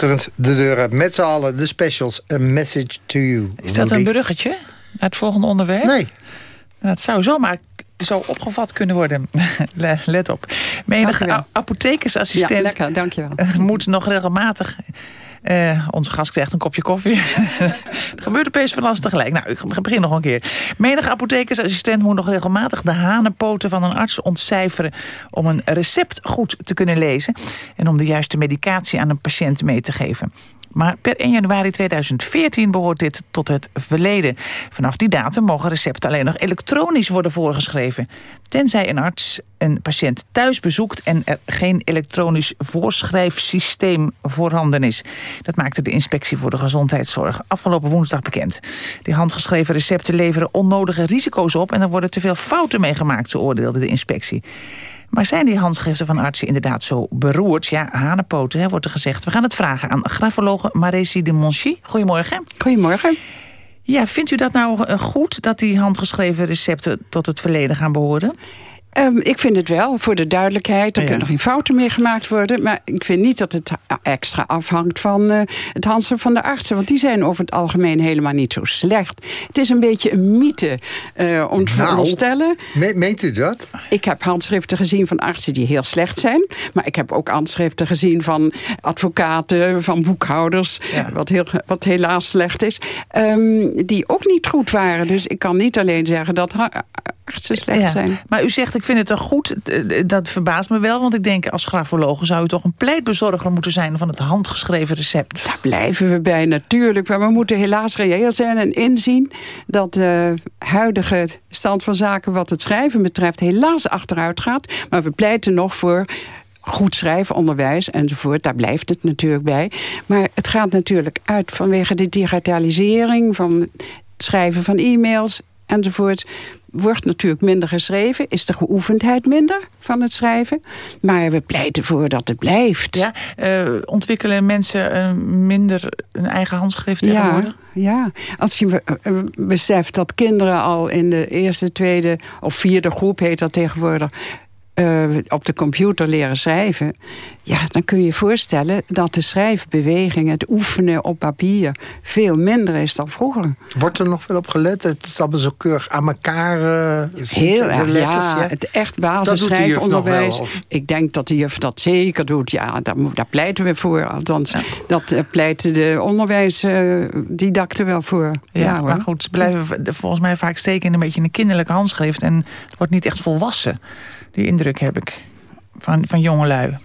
Toeterend de deur uit. Met z'n allen, de specials, A Message to You. Is dat een bruggetje naar het volgende onderwerp? Nee. Dat zou zomaar zo opgevat kunnen worden. (laughs) Let op. Menige apothekersassistent... Ja, lekker, dankjewel. (laughs) moet nog regelmatig uh, onze gast krijgt een kopje koffie. het (laughs) gebeurt opeens van alles tegelijk. Nou, ik begin nog een keer. Menige apothekersassistent moet nog regelmatig de hanenpoten van een arts ontcijferen... om een recept goed te kunnen lezen... en om de juiste medicatie aan een patiënt mee te geven. Maar per 1 januari 2014 behoort dit tot het verleden. Vanaf die datum mogen recepten alleen nog elektronisch worden voorgeschreven. Tenzij een arts een patiënt thuis bezoekt... en er geen elektronisch voorschrijfsysteem voorhanden is. Dat maakte de Inspectie voor de Gezondheidszorg afgelopen woensdag bekend. Die handgeschreven recepten leveren onnodige risico's op... en er worden te veel fouten mee gemaakt, zo oordeelde de inspectie. Maar zijn die handschriften van artsen inderdaad zo beroerd? Ja, hanenpoten, hè, wordt er gezegd. We gaan het vragen aan grafologe Maresi de Monchy. Goedemorgen. Goedemorgen. Ja, vindt u dat nou eh, goed dat die handgeschreven recepten tot het verleden gaan behoren? Um, ik vind het wel, voor de duidelijkheid. Er Ja. kunnen geen fouten meer gemaakt worden. Maar ik vind niet dat het extra afhangt van uh, het handschrift van de artsen. Want die zijn over het algemeen helemaal niet zo slecht. Het is een beetje een mythe uh, om te Nou, veronderstellen. Me meent u dat? Ik heb handschriften gezien van artsen die heel slecht zijn. Maar ik heb ook handschriften gezien van advocaten, van boekhouders. Ja. Wat, heel, wat helaas slecht is. Um, die ook niet goed waren. Dus ik kan niet alleen zeggen dat artsen slecht Ja. zijn. Maar u zegt, ik vind het toch goed. Eh, Dat verbaast me wel, want ik denk als grafologe zou u toch een pleitbezorger moeten zijn van het handgeschreven recept. Daar blijven we bij natuurlijk. Maar we moeten helaas reëel zijn en inzien dat de huidige stand van zaken wat het schrijven betreft helaas achteruit gaat. Maar we pleiten nog voor goed schrijven, onderwijs enzovoort. Daar blijft het natuurlijk bij. Maar het gaat natuurlijk uit vanwege de digitalisering van het schrijven van e-mails enzovoort wordt natuurlijk minder geschreven. Is de geoefendheid minder van het schrijven. Maar we pleiten voor dat het blijft. Ja, uh, ontwikkelen mensen uh, minder een eigen handschrift tegenwoordig? Ja, ja. als je uh, beseft dat kinderen al in de eerste, tweede of vierde groep... heet dat tegenwoordig... Op de computer leren schrijven... ja, dan kun je je voorstellen dat de schrijfbeweging... het oefenen op papier veel minder is dan vroeger. Wordt er nog veel op gelet? Het is allemaal zo keurig aan elkaar uh, Heel erg, ja, ja. Het echt basisschrijfonderwijs. Ik denk dat de juf dat zeker doet. Ja, daar, daar pleiten we voor. Althans, ja. dat uh, pleiten de onderwijsdidacten wel voor. Ja, ja maar goed, ze blijven volgens mij vaak steken in een beetje een kinderlijke handschrift... en het wordt niet echt volwassen. Die indruk heb ik van, van jongelui.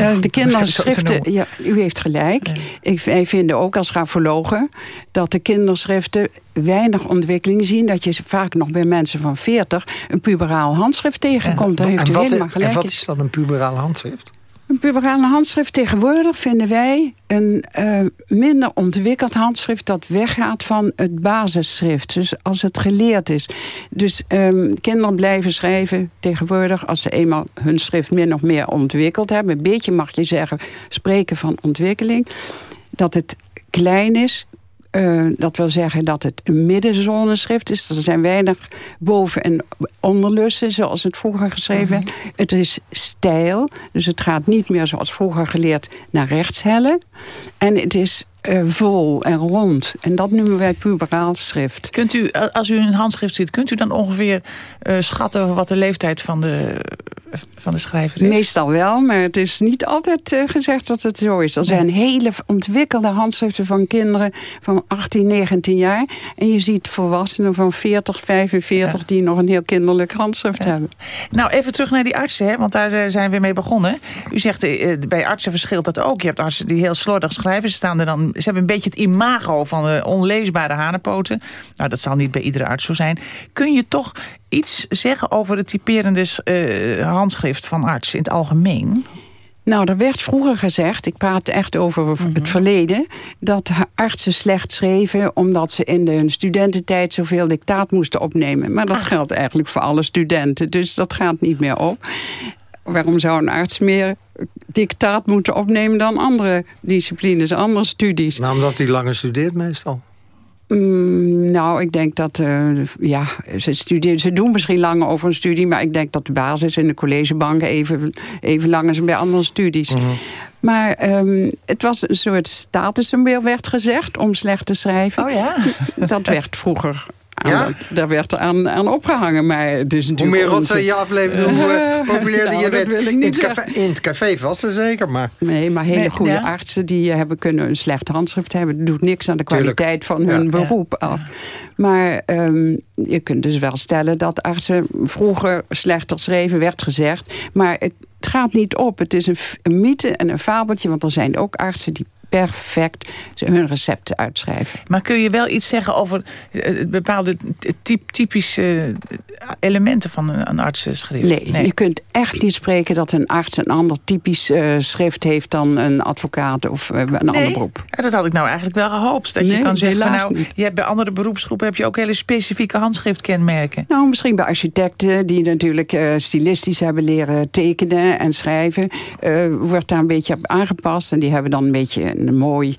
Uh, de kinderschriften, ja, u heeft gelijk. Ja. Ik, wij vinden ook als grafologen dat de kinderschriften weinig ontwikkeling zien. Dat je vaak nog bij mensen van 40 een puberaal handschrift tegenkomt. Daar heeft en, u wat, helemaal gelijk. en wat is dan een puberaal handschrift? Een puberale handschrift tegenwoordig vinden wij een uh, minder ontwikkeld handschrift dat weggaat van het basisschrift. Dus als het geleerd is. Dus um, kinderen blijven schrijven tegenwoordig als ze eenmaal hun schrift min of meer ontwikkeld hebben. Een beetje mag je zeggen, spreken van ontwikkeling. Dat het klein is, uh, dat wil zeggen dat het een middenzoneschrift is. Er zijn weinig boven- en onderlussen, zoals het vroeger geschreven werd. -hmm. Het is stijl, dus het gaat niet meer zoals vroeger geleerd naar rechtshellen. En het is uh, vol en rond. En dat noemen wij puberaal schrift. Kunt u, als u een handschrift ziet, kunt u dan ongeveer uh, schatten wat de leeftijd van de, van de schrijver is? Meestal wel, maar het is niet altijd uh, gezegd dat het zo is. Er zijn nee. hele ontwikkelde handschriften van kinderen van 18, 19 jaar. En je ziet volwassenen van 40, 45 ja. die nog een heel kinderlijk handschrift ja. hebben. Nou, even terug naar die artsen, hè, want daar zijn we mee begonnen. U zegt, bij artsen verschilt dat ook. Je hebt artsen die heel slordig schrijven. Ze staan er dan ze hebben een beetje het imago van de onleesbare hanenpoten. Nou, dat zal niet bij iedere arts zo zijn. Kun je toch iets zeggen over het typerende uh, handschrift van artsen in het algemeen? Nou, er werd vroeger gezegd, ik praat echt over mm -hmm. het verleden... dat artsen slecht schreven omdat ze in hun studententijd... zoveel dictaat moesten opnemen. Maar dat ah. geldt eigenlijk voor alle studenten, dus dat gaat niet meer op. Waarom zou een arts meer dictaat moeten opnemen dan andere disciplines, andere studies. Nou, omdat hij langer studeert meestal. Mm, nou, ik denk dat, uh, ja, ze, studeren, ze doen misschien langer over een studie... maar ik denk dat de basis in de collegebanken even, even lang is bij andere studies. Mm -hmm. Maar um, het was een soort statussymbool, werd gezegd, om slecht te schrijven. Oh ja? Dat werd vroeger ja? daar werd aan, aan opgehangen. Maar het is hoe meer rotzooi je aflevert, hoe (laughs) uh, populairder nou, je bent. In het, café, in het café vast er zeker, maar... Nee, maar hele nee, goede ja? artsen die hebben kunnen een slecht handschrift hebben. Dat doet niks aan de kwaliteit Tuurlijk. van hun ja. beroep af. Maar um, je kunt dus wel stellen dat artsen vroeger slechter schreven, werd gezegd. Maar het gaat niet op. Het is een, een mythe en een fabeltje, want er zijn ook artsen die perfect hun recepten uitschrijven. Maar kun je wel iets zeggen over uh, bepaalde typ, typische elementen van een, artsenschrift? Nee, nee, je kunt echt niet spreken dat een arts een ander typisch uh, schrift heeft dan een advocaat of uh, een nee? ander beroep. Dat had ik nou eigenlijk wel gehoopt. Dat nee, je kan zeggen, van, nou, je hebt bij andere beroepsgroepen heb je ook hele specifieke handschriftkenmerken. Nou, misschien bij architecten die natuurlijk uh, stilistisch hebben leren tekenen en schrijven, wordt daar een beetje op aangepast en die hebben dan een beetje een mooi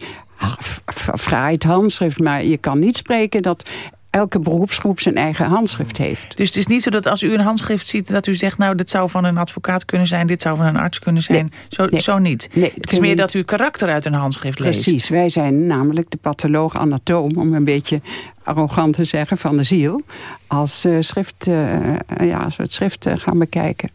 fraait handschrift. Maar je kan niet spreken dat elke beroepsgroep zijn eigen handschrift heeft. Dus het is niet zo dat als u een handschrift ziet... dat u zegt, nou, dit zou van een advocaat kunnen zijn... dit zou van een arts kunnen zijn. zo, zo niet. Nee, het is meer dat u karakter uit een handschrift leest. Precies, wij zijn namelijk de patholoog-anatoom... om een beetje arrogant te zeggen, van de ziel... als, uh, schrift, uh, ja, als we het schrift uh, gaan bekijken.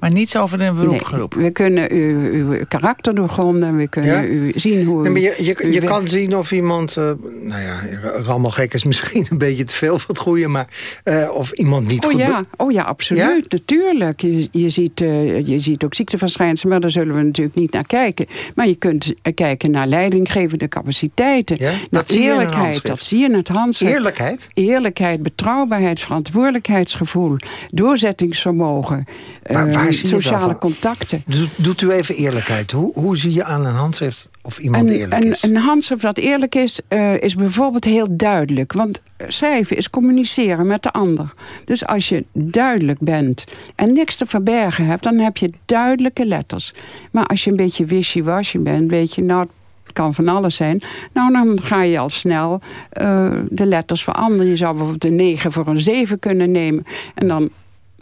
Maar niets over een beroepsgroep. Nee, we kunnen uw, uw karakter doorgronden. We kunnen ja? u zien hoe... Ja, maar je je, je kan zien of iemand... Uh, nou ja, rammelgek is misschien een beetje te veel voor het goede... maar uh, of iemand niet oh, goed... Ja. Oh ja, absoluut. Ja? Natuurlijk. Je, je, ziet, uh, je ziet ook ziekteverschijnselen... maar daar zullen we natuurlijk niet naar kijken. Maar je kunt kijken naar leidinggevende capaciteiten. Ja? Dat eerlijkheid. Zie dat zie je in het handschrift. Eerlijkheid? Eerlijkheid, betrouwbaarheid, verantwoordelijkheidsgevoel... doorzettingsvermogen... Maar waar je sociale contacten. Doet, doet u even eerlijkheid. Hoe, hoe zie je aan een handschrift of iemand een, eerlijk een, is? Een handschrift dat eerlijk is, uh, is bijvoorbeeld heel duidelijk. Want schrijven is communiceren met de ander. Dus als je duidelijk bent en niks te verbergen hebt... dan heb je duidelijke letters. Maar als je een beetje wishy-washy bent, een beetje... nou, kan van alles zijn. Nou, dan ga je al snel uh, de letters veranderen. Je zou bijvoorbeeld een 9 voor een 7 kunnen nemen. En dan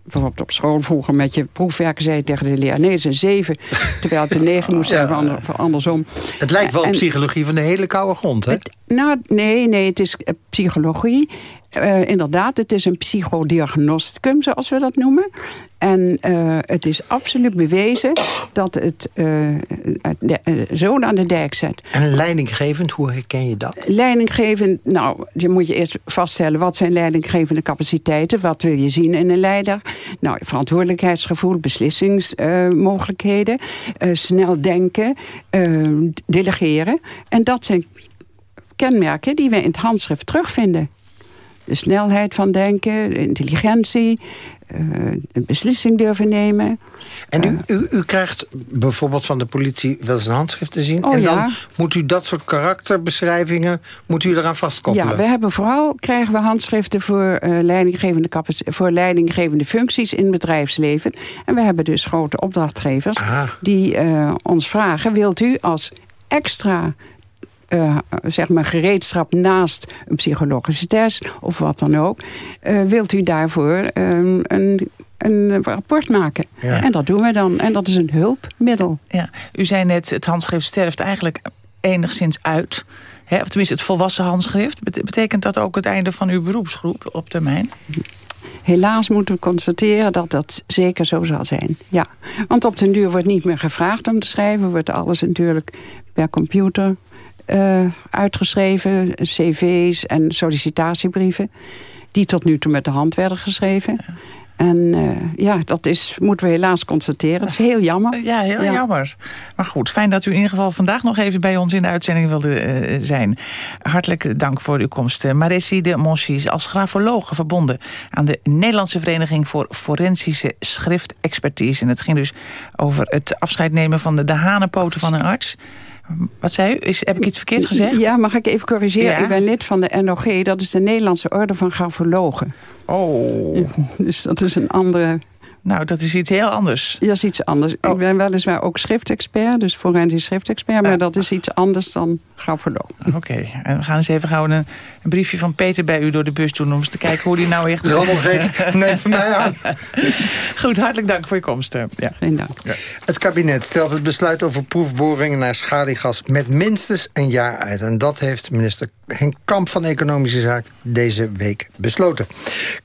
bijvoorbeeld op school vroeger met je proefwerk zei tegen de leraar... nee, het 7, (laughs) terwijl het een 9 moest zijn, ja. ander, andersom. Het lijkt wel en, psychologie van de hele koude grond, hè? Het, nou, nee, nee, het is psychologie. Uh, inderdaad, het is een psychodiagnosticum, zoals we dat noemen. En uh, het is absoluut bewezen dat het uh, de, zo'n aan de dijk zet. En leidinggevend, hoe herken je dat? Leidinggevend, nou, je moet je eerst vaststellen... wat zijn leidinggevende capaciteiten? Wat wil je zien in een leider? Nou, verantwoordelijkheidsgevoel, beslissingsmogelijkheden... snel denken, delegeren. En dat zijn kenmerken die we in het handschrift terugvinden. De snelheid van denken, de intelligentie, uh, een beslissing durven nemen. En u, u, u, krijgt bijvoorbeeld van de politie wel eens een handschrift te zien. Oh, en dan ja. moet u dat soort karakterbeschrijvingen moet u eraan vastkoppelen. Ja, we hebben vooral krijgen we handschriften voor, uh, leidinggevende, voor leidinggevende functies in het bedrijfsleven. En we hebben dus grote opdrachtgevers Aha. die uh, ons vragen... wilt u als extra uh, zeg maar gereedschap naast een psychologische test of wat dan ook, uh, wilt u daarvoor um, een, een rapport maken. Ja. En dat doen we dan. En dat is een hulpmiddel. Ja. U zei net, het handschrift sterft eigenlijk enigszins uit. Hè? Of tenminste, het volwassen handschrift. Betekent dat ook het einde van uw beroepsgroep op termijn? Helaas moeten we constateren dat dat zeker zo zal zijn. Ja. Want op den duur wordt niet meer gevraagd om te schrijven. Wordt alles natuurlijk per computer uh, uitgeschreven. cv's en sollicitatiebrieven. Die tot nu toe met de hand werden geschreven. Ja. En uh, ja, dat is, moeten we helaas constateren. Het is heel jammer. Ja, heel ja. jammer. Maar goed, fijn dat u in ieder geval vandaag nog even bij ons in de uitzending wilde uh, zijn. Hartelijk dank voor uw komst. Maressi de Monchis als grafoloog verbonden aan de Nederlandse Vereniging voor Forensische Schriftexpertise. En het ging dus over het afscheid nemen van de, de hanenpoten van een arts. Wat zei u? Is, heb ik iets verkeerd gezegd? Ja, mag ik even corrigeren? Ja? Ik ben lid van de NOG. Dat is de Nederlandse Orde van Grafologen. Oh. (laughs) Dus dat is een andere... Nou, dat is iets heel anders. Dat is iets anders. Oh. Ik ben weliswaar ook schriftexpert, dus forensisch schriftexpert... maar ah. dat is iets anders dan grafoloog. Oké, okay. en we gaan eens even gewoon een, een, briefje van Peter bij u door de bus doen... om eens te kijken hoe die nou echt... Allemaal gek, neem van mij aan. (laughs) Goed, hartelijk dank voor je komst. Ja. Geen dank. Ja. Het kabinet stelt het besluit over proefboringen naar schaliegas... met minstens een jaar uit. En dat heeft minister Henk Kamp van Economische Zaken deze week besloten.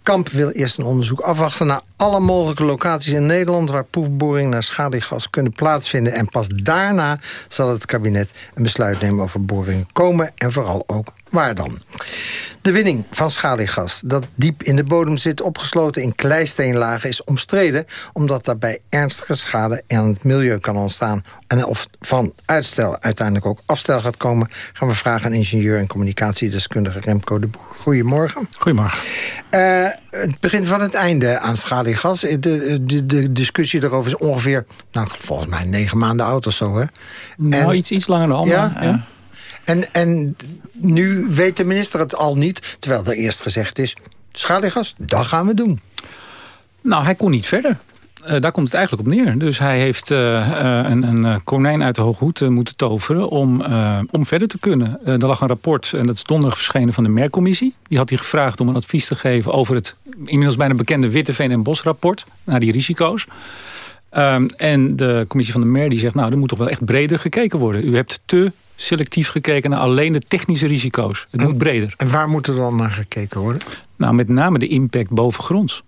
Kamp wil eerst een onderzoek afwachten naar alle mogelijke locaties in Nederland... waar proefboringen naar schaliegas kunnen plaatsvinden. En pas daarna zal het kabinet een besluit nemen over boringen komen... en vooral ook waar dan. De winning van schaliegas, dat diep in de bodem zit... opgesloten in kleisteenlagen, is omstreden... omdat daarbij ernstige schade aan het milieu kan ontstaan. En of van uitstel uiteindelijk ook afstel gaat komen... gaan we vragen aan ingenieur en communicatiedeskundige Remco de Boer. Goedemorgen. Goedemorgen. Uh, het begin van het einde aan schaliegas. De, de, de discussie daarover is ongeveer... nou, volgens mij negen maanden oud of zo, hè? Nou, en, iets, iets langer dan. Ja? ja. En, en nu weet de minister het al niet, terwijl er eerst gezegd is... schaliegas, dat gaan we doen. Nou, hij kon niet verder. eh, daar komt het eigenlijk op neer. Dus hij heeft eh, eh, een, een konijn uit de hooghoed moeten toveren om, om verder te kunnen. er lag een rapport, en dat is donderdag verschenen van de MER-commissie. Die had hij gevraagd om een advies te geven over het inmiddels bijna bekende Witteveen- en Bos-rapport. Naar die risico's. Ehm, en de commissie van de MER die zegt, nou, er moet toch wel echt breder gekeken worden. U hebt te selectief gekeken naar alleen de technische risico's. Het moet breder. En waar moet er dan naar gekeken worden? Nou, met name de impact bovengronds.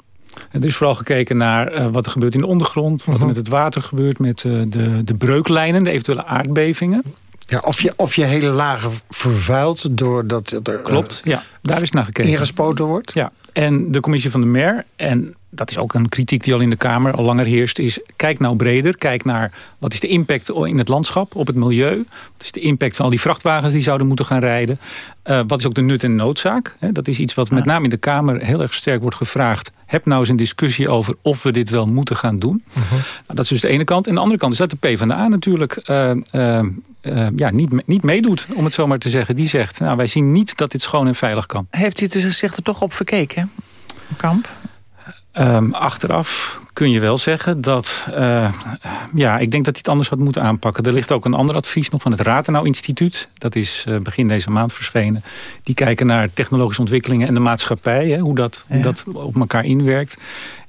Er is vooral gekeken naar uh, wat er gebeurt in de ondergrond... wat er mhm. met het water gebeurt, met uh, de, de breuklijnen... de eventuele aardbevingen. Ja, of, je, of je hele lagen vervuilt doordat er... Klopt, ja, daar is naar gekeken. Ingespoten wordt? Ja, en de commissie van de MER... en dat is ook een kritiek die al in de Kamer al langer heerst... is kijk nou breder, kijk naar wat is de impact in het landschap, op het milieu... wat is de impact van al die vrachtwagens die zouden moeten gaan rijden... Uh, wat is ook de nut en noodzaak? Dat is iets wat met name in de Kamer heel erg sterk wordt gevraagd. Heb nou eens een discussie over of we dit wel moeten gaan doen. Uh nou, dat is dus de ene kant. En de andere kant is dat de PvdA natuurlijk uh, ja, niet, niet meedoet, om het zo maar te zeggen. Die zegt, nou, wij zien niet dat dit schoon en veilig kan. Heeft hij zich er toch op verkeken, Kamp? Um, achteraf kun je wel zeggen dat... Uh, ja, ik denk dat hij het anders had moeten aanpakken. Er ligt ook een ander advies nog van het Ratenau Instituut. Dat is uh, begin deze maand verschenen. Die kijken naar technologische ontwikkelingen en de maatschappij. Hè, hoe, dat, hoe dat op elkaar inwerkt.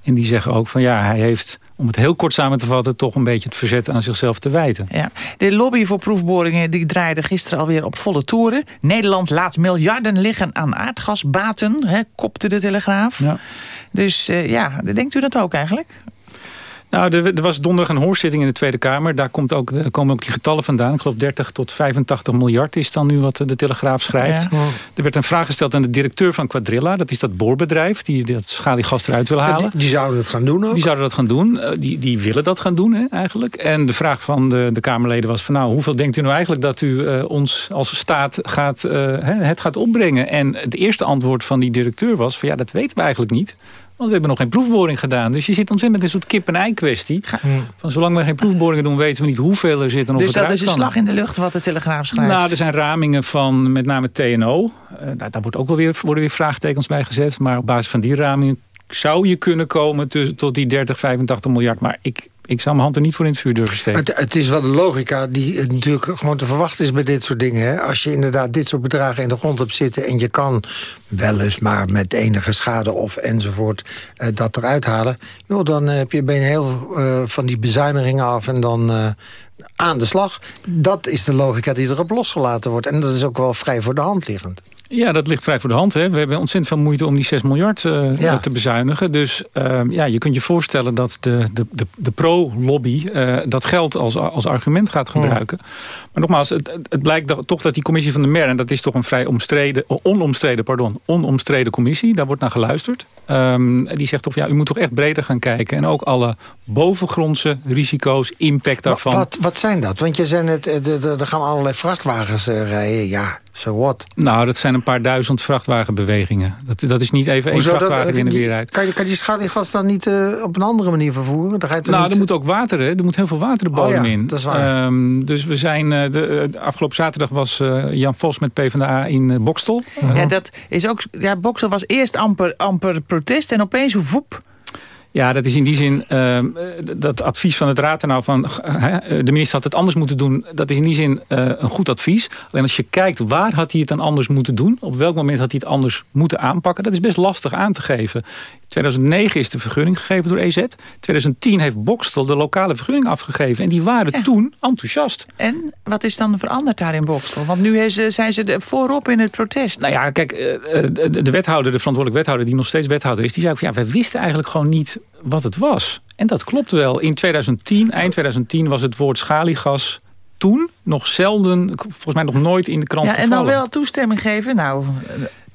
En die zeggen ook van ja, hij heeft om het heel kort samen te vatten... toch een beetje het verzet aan zichzelf te wijten. Ja. De lobby voor proefboringen die draaide gisteren alweer op volle toeren. Nederland laat miljarden liggen aan aardgasbaten, hè, kopte de Telegraaf. Ja. Dus uh, ja, denkt u dat ook eigenlijk? Nou, er, was donderdag een hoorzitting in de Tweede Kamer. Daar komt ook, komen ook die getallen vandaan. Ik geloof 30 tot 85 miljard is dan nu wat de Telegraaf schrijft. Er werd een vraag gesteld aan de directeur van Quadrilla. Dat is dat boorbedrijf die dat schaliegas eruit wil halen. Die, zouden dat gaan doen ook? Die zouden dat gaan doen. Eh, die, die willen dat gaan doen hè, eigenlijk. En de vraag van de, de Kamerleden was van... nou, hoeveel denkt u nou eigenlijk dat u uh, ons als staat gaat, uh, het gaat opbrengen? En het eerste antwoord van die directeur was van... ja, dat weten we eigenlijk niet. Want we hebben nog geen proefboring gedaan. Dus je zit ontzettend met een soort kip-en-ei kwestie. Van zolang we geen proefboringen doen, weten we niet hoeveel er zit. En of dus dat is een slag in de lucht wat de Telegraaf schrijft? Nou, er zijn ramingen van met name TNO. Uh, daar, daar wordt ook wel weer, worden weer vraagtekens bij gezet. Maar op basis van die ramingen zou je kunnen komen tot die 30, 85 miljard. Maar ik, ik zou mijn hand er niet voor in het vuur durven steken. Het, het is wel de logica die natuurlijk gewoon te verwachten is bij dit soort dingen. Hè? Als je inderdaad dit soort bedragen in de grond hebt zitten... en je kan wel eens maar met enige schade of enzovoort uh, dat eruit halen... Dan heb je, ben je heel van die bezuinigingen af en dan... Aan de slag. Dat is de logica die erop losgelaten wordt. En dat is ook wel vrij voor de hand liggend. Ja, dat ligt vrij voor de hand. Hè. We hebben ontzettend veel moeite om die 6 miljard uh, te bezuinigen. Dus uh, ja, je kunt je voorstellen dat de, de, de, de pro-lobby uh, dat geld als, als argument gaat gebruiken. Maar nogmaals, het, het blijkt dat, toch dat die commissie van de MER... en dat is toch een vrij omstreden, onomstreden, pardon, onomstreden commissie. Daar wordt naar geluisterd. Um, die zegt toch, ja, u moet toch echt breder gaan kijken. En ook alle bovengrondse risico's, impact daarvan. Wat, wat zijn dat? Want je zei net, er gaan allerlei vrachtwagens rijden. Ja, so what? Nou, dat zijn een paar duizend vrachtwagenbewegingen. Dat, dat is niet even één vrachtwagen dat, in de weer uit. Kan je, kan je schaliegas dan niet uh, op een andere manier vervoeren? Dan ga je nou, niet... er moet ook water, hè? Er moet heel veel water de bodem oh, ja, in. Dat is waar. Um, dus we zijn, uh, de, afgelopen zaterdag was uh, Jan Vos met PvdA in Bokstel. Ja, dat is ook, ja, Bokstel was eerst amper, amper protest en opeens voep ja, dat is in die zin, uh, dat advies van het raad nou van... De minister had het anders moeten doen. Dat is in die zin uh, een goed advies. Alleen als je kijkt, waar had hij het dan anders moeten doen? Op welk moment had hij het anders moeten aanpakken? Dat is best lastig aan te geven. 2009 is de vergunning gegeven door EZ. 2010 heeft Bokstel de lokale vergunning afgegeven. En die waren toen enthousiast. En wat is dan veranderd daar in Bokstel? Want nu zijn ze voorop in het protest. Nou ja, kijk, de wethouder, de verantwoordelijk wethouder... die nog steeds wethouder is, die zei van... ja, wij wisten eigenlijk gewoon niet wat het was. En dat klopt wel. In 2010, eind 2010 was het woord schaliegas toen nog zelden, volgens mij nog nooit in de krant Ja, en dan wel toestemming geven? Nou,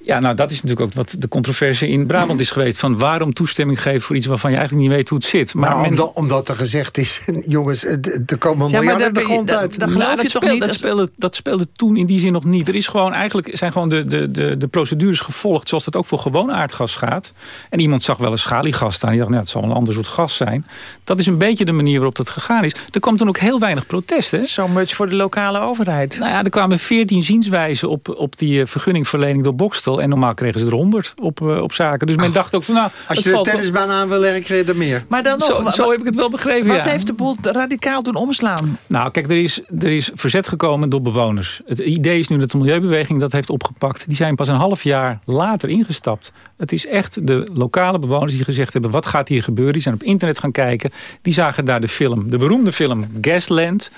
ja, nou dat is natuurlijk ook wat de controverse in Brabant is geweest. Van waarom toestemming geven voor iets waarvan je eigenlijk niet weet hoe het zit. Maar nou, omdat, omdat, er gezegd is, (laughs) jongens, er komen ja, miljarden de grond uit. Dat, geloof je toch niet? Dat speelde, dat speelde toen in die zin nog niet. Er is gewoon eigenlijk zijn gewoon de, de, de, de procedures gevolgd zoals het ook voor gewoon aardgas gaat. En iemand zag wel een schaliegas staan. Die dacht, nou, het zal een ander soort gas zijn. Dat is een beetje de manier waarop dat gegaan is. Er kwam toen ook heel weinig protest. Hè? So much voor de lokale overheid. Nou ja, er kwamen veertien zienswijzen op, op die eh, vergunningverlening door Bokstel. En normaal kregen ze er 100 op, eh, op zaken. Dus men dacht ook van nou... Als je de wel- tennisbaan aan wil leggen, krijg je er meer. Maar dan nog, Zo, zo heb ik het wel begrepen, Wat ja. heeft de boel radicaal doen omslaan? Nou, kijk, er is, er is verzet gekomen door bewoners. Het idee is nu dat de milieubeweging dat heeft opgepakt. Die zijn pas een half jaar later ingestapt. Het is echt de lokale bewoners die gezegd hebben... wat gaat hier gebeuren? Die zijn op internet gaan kijken. Die zagen daar de film, de beroemde film Gasland...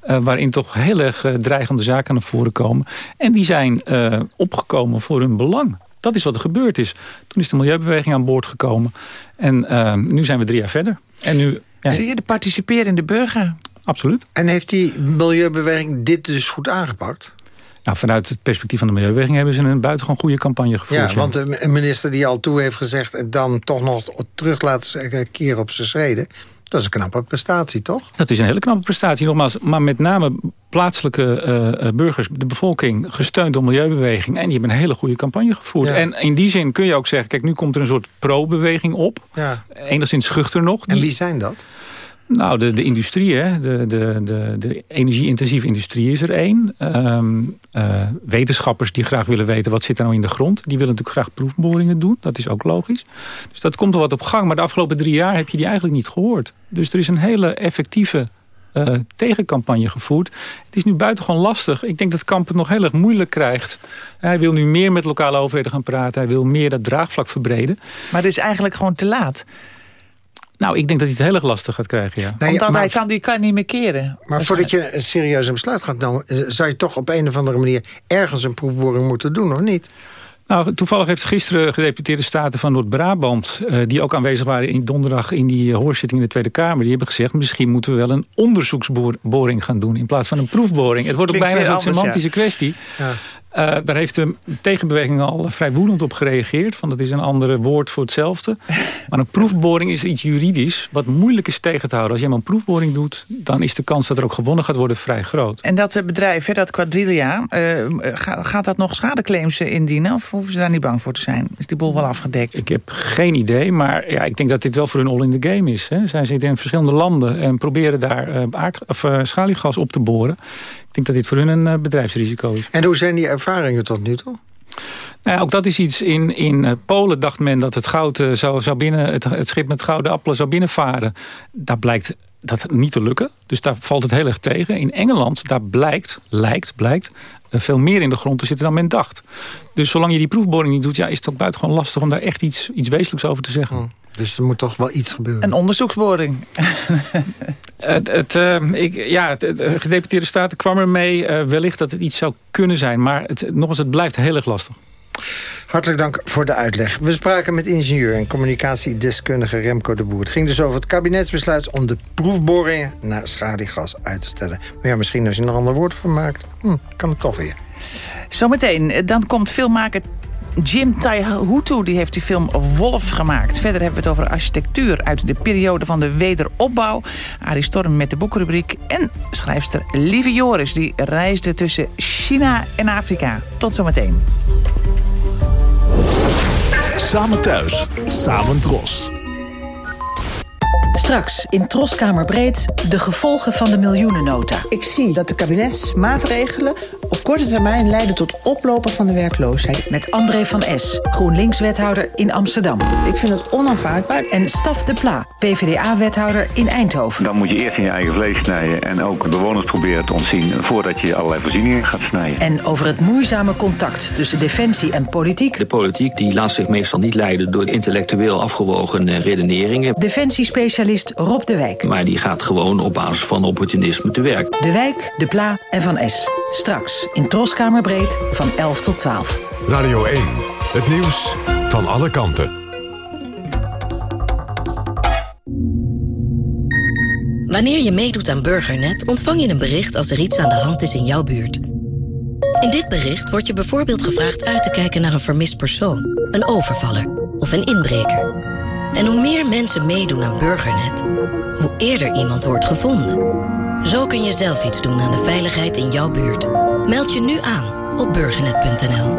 eh, waarin toch heel erg eh, dreigende zaken naar voren komen. En die zijn eh, opgekomen voor hun belang. Dat is wat er gebeurd is. Toen is de milieubeweging aan boord gekomen. En nu zijn we drie jaar verder. En nu, ja, Zie je de participerende burger? absoluut. En heeft die milieubeweging dit dus goed aangepakt? Nou, vanuit het perspectief van de milieubeweging hebben ze een buitengewoon goede campagne gevoerd. Ja, want een minister die al toe heeft gezegd... en dan toch nog terug laat keren op zijn schreden... dat is een knappe prestatie, toch? Dat is een hele knappe prestatie, nogmaals. Maar met name plaatselijke eh, eh, burgers, de bevolking, gesteund door milieubeweging. En die hebben een hele goede campagne gevoerd. Ja. En in die zin kun je ook zeggen, kijk, nu komt er een soort pro-beweging op. Ja. Enigszins schuchter nog. En wie zijn dat? Nou, de, de industrie, hè? De, de, de, de energie-intensieve industrie is er één. Ehm, eh, wetenschappers die graag willen weten wat zit er nou in de grond. Die willen natuurlijk graag proefboringen doen. Dat is ook logisch. Dus dat komt er wat op gang. Maar de afgelopen drie jaar heb je die eigenlijk niet gehoord. Dus er is een hele effectieve eh, tegencampagne gevoerd. Het is nu buitengewoon lastig. Ik denk dat Kamp het nog heel erg moeilijk krijgt. Hij wil nu meer met lokale overheden gaan praten. Hij wil meer dat draagvlak verbreden. Maar het is eigenlijk gewoon te laat. Nou, ik denk dat hij het heel erg lastig gaat krijgen, ja. Nee, Omdat maar- hij kan, die kan niet meer keren. Maar voordat je een serieus besluit gaat nemen... eh, zou je toch op een of andere manier ergens een proefboring moeten doen, of niet? Nou, toevallig heeft gisteren gedeputeerde staten van Noord-Brabant... eh, die ook aanwezig waren in donderdag in die eh, hoorzitting in de Tweede Kamer... die hebben gezegd, misschien moeten we wel een onderzoeksboring gaan doen... in plaats van een proefboring. Het wordt ook bijna een semantische kwestie. Ja. Eh, daar heeft de tegenbeweging al vrij woedend op gereageerd. Van dat is een andere woord voor hetzelfde. Maar een proefboring is iets juridisch... wat moeilijk is tegen te houden. Als je maar een proefboring doet... dan is de kans dat er ook gewonnen gaat worden vrij groot. En dat eh, bedrijf, hè, dat Quadrilia, eh, ga- gaat dat nog schadeclaims indienen? Of hoeven ze daar niet bang voor te zijn? Is die boel wel afgedekt? Ik heb geen idee, maar ja, ik denk dat dit wel voor hun all in the game is. Hè. Zij zitten in verschillende landen en proberen daar eh, aard, of, schaliegas op te boren. Denk dat dit voor hun een eh, bedrijfsrisico is. En hoe zijn die ervaringen tot nu toe? Nou ja, ook dat is iets. In, in eh, Polen dacht men dat het, goud, eh, zou, zou binnen, het, het schip met gouden appelen zou binnenvaren. Daar blijkt dat niet te lukken. Dus daar valt het heel erg tegen. In Engeland, daar blijkt, lijkt, blijkt... eh, veel meer in de grond te zitten dan men dacht. Dus zolang je die proefboring niet doet... Ja, is het ook buitengewoon lastig om daar echt iets, iets wezenlijks over te zeggen. Dus er moet toch wel iets gebeuren. Een onderzoeksboring. (laughs) Het, het, eh, ik, ja, het, het, de gedeputeerde staten kwam ermee eh, wellicht dat het iets zou kunnen zijn. Maar het, nogmaals, het blijft heel erg lastig. Hartelijk dank voor de uitleg. We spraken met ingenieur en communicatiedeskundige Remco de Boer. Het ging dus over het kabinetsbesluit om de proefboringen naar schaliegas uit te stellen. Maar ja, misschien als je een ander woord voor maakt, hm, kan het toch weer. Zometeen, dan komt filmmaker Jim Taihutu, die heeft die film Wolf gemaakt. Verder hebben we het over architectuur uit de periode van de wederopbouw. Arie Storm met de boekrubriek. En schrijfster Lieve Joris, die reisde tussen China en Afrika. Tot zometeen. Samen thuis, samen dros. Straks in Troskamerbreed de gevolgen van de miljoenennota. Ik zie dat de kabinetsmaatregelen op korte termijn leiden tot oplopen van de werkloosheid. Met André van S, GroenLinks-wethouder in Amsterdam. Ik vind het onaanvaardbaar. En Staf de Pla, PvdA-wethouder in Eindhoven. Dan moet je eerst in je eigen vlees snijden en ook bewoners proberen te ontzien voordat je allerlei voorzieningen gaat snijden. En over het moeizame contact tussen defensie en politiek. De politiek die laat zich meestal niet leiden door intellectueel afgewogen eh, redeneringen. Rob de Wijk. Maar die gaat gewoon op basis van opportunisme te werk. De Wijk, De Pla en Van S. Straks in Troskamerbreed van 11 tot 12. Radio 1, het nieuws van alle kanten. Wanneer je meedoet aan Burgernet ontvang je een bericht als er iets aan de hand is in jouw buurt. In dit bericht wordt je bijvoorbeeld gevraagd uit te kijken naar een vermist persoon, een overvaller of een inbreker. En hoe meer mensen meedoen aan Burgernet, hoe eerder iemand wordt gevonden. Zo kun je zelf iets doen aan de veiligheid in jouw buurt. Meld je nu aan op burgernet.nl.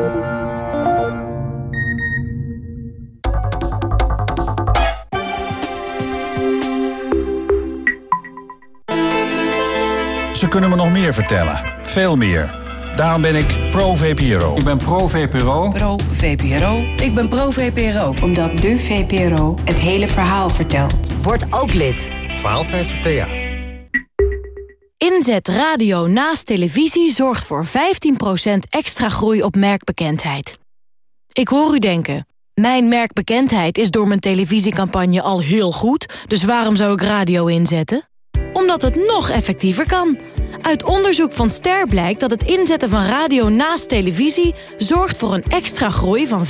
Ze kunnen me nog meer vertellen. Veel meer. Daarom ben ik pro-VPRO. Ik ben pro-VPRO. Pro-VPRO. Ik ben pro-VPRO. Omdat de VPRO het hele verhaal vertelt. Word ook lid. 1250 PA. Inzet radio naast televisie zorgt voor 15% extra groei op merkbekendheid. Ik hoor u denken, mijn merkbekendheid is door mijn televisiecampagne al heel goed... dus waarom zou ik radio inzetten? Omdat het nog effectiever kan. Uit onderzoek van Ster blijkt dat het inzetten van radio naast televisie... zorgt voor een extra groei van 15%.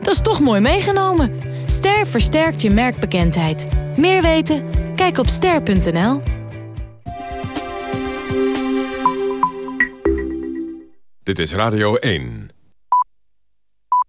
Dat is toch mooi meegenomen. Ster versterkt je merkbekendheid. Meer weten? Kijk op ster.nl. Dit is Radio 1.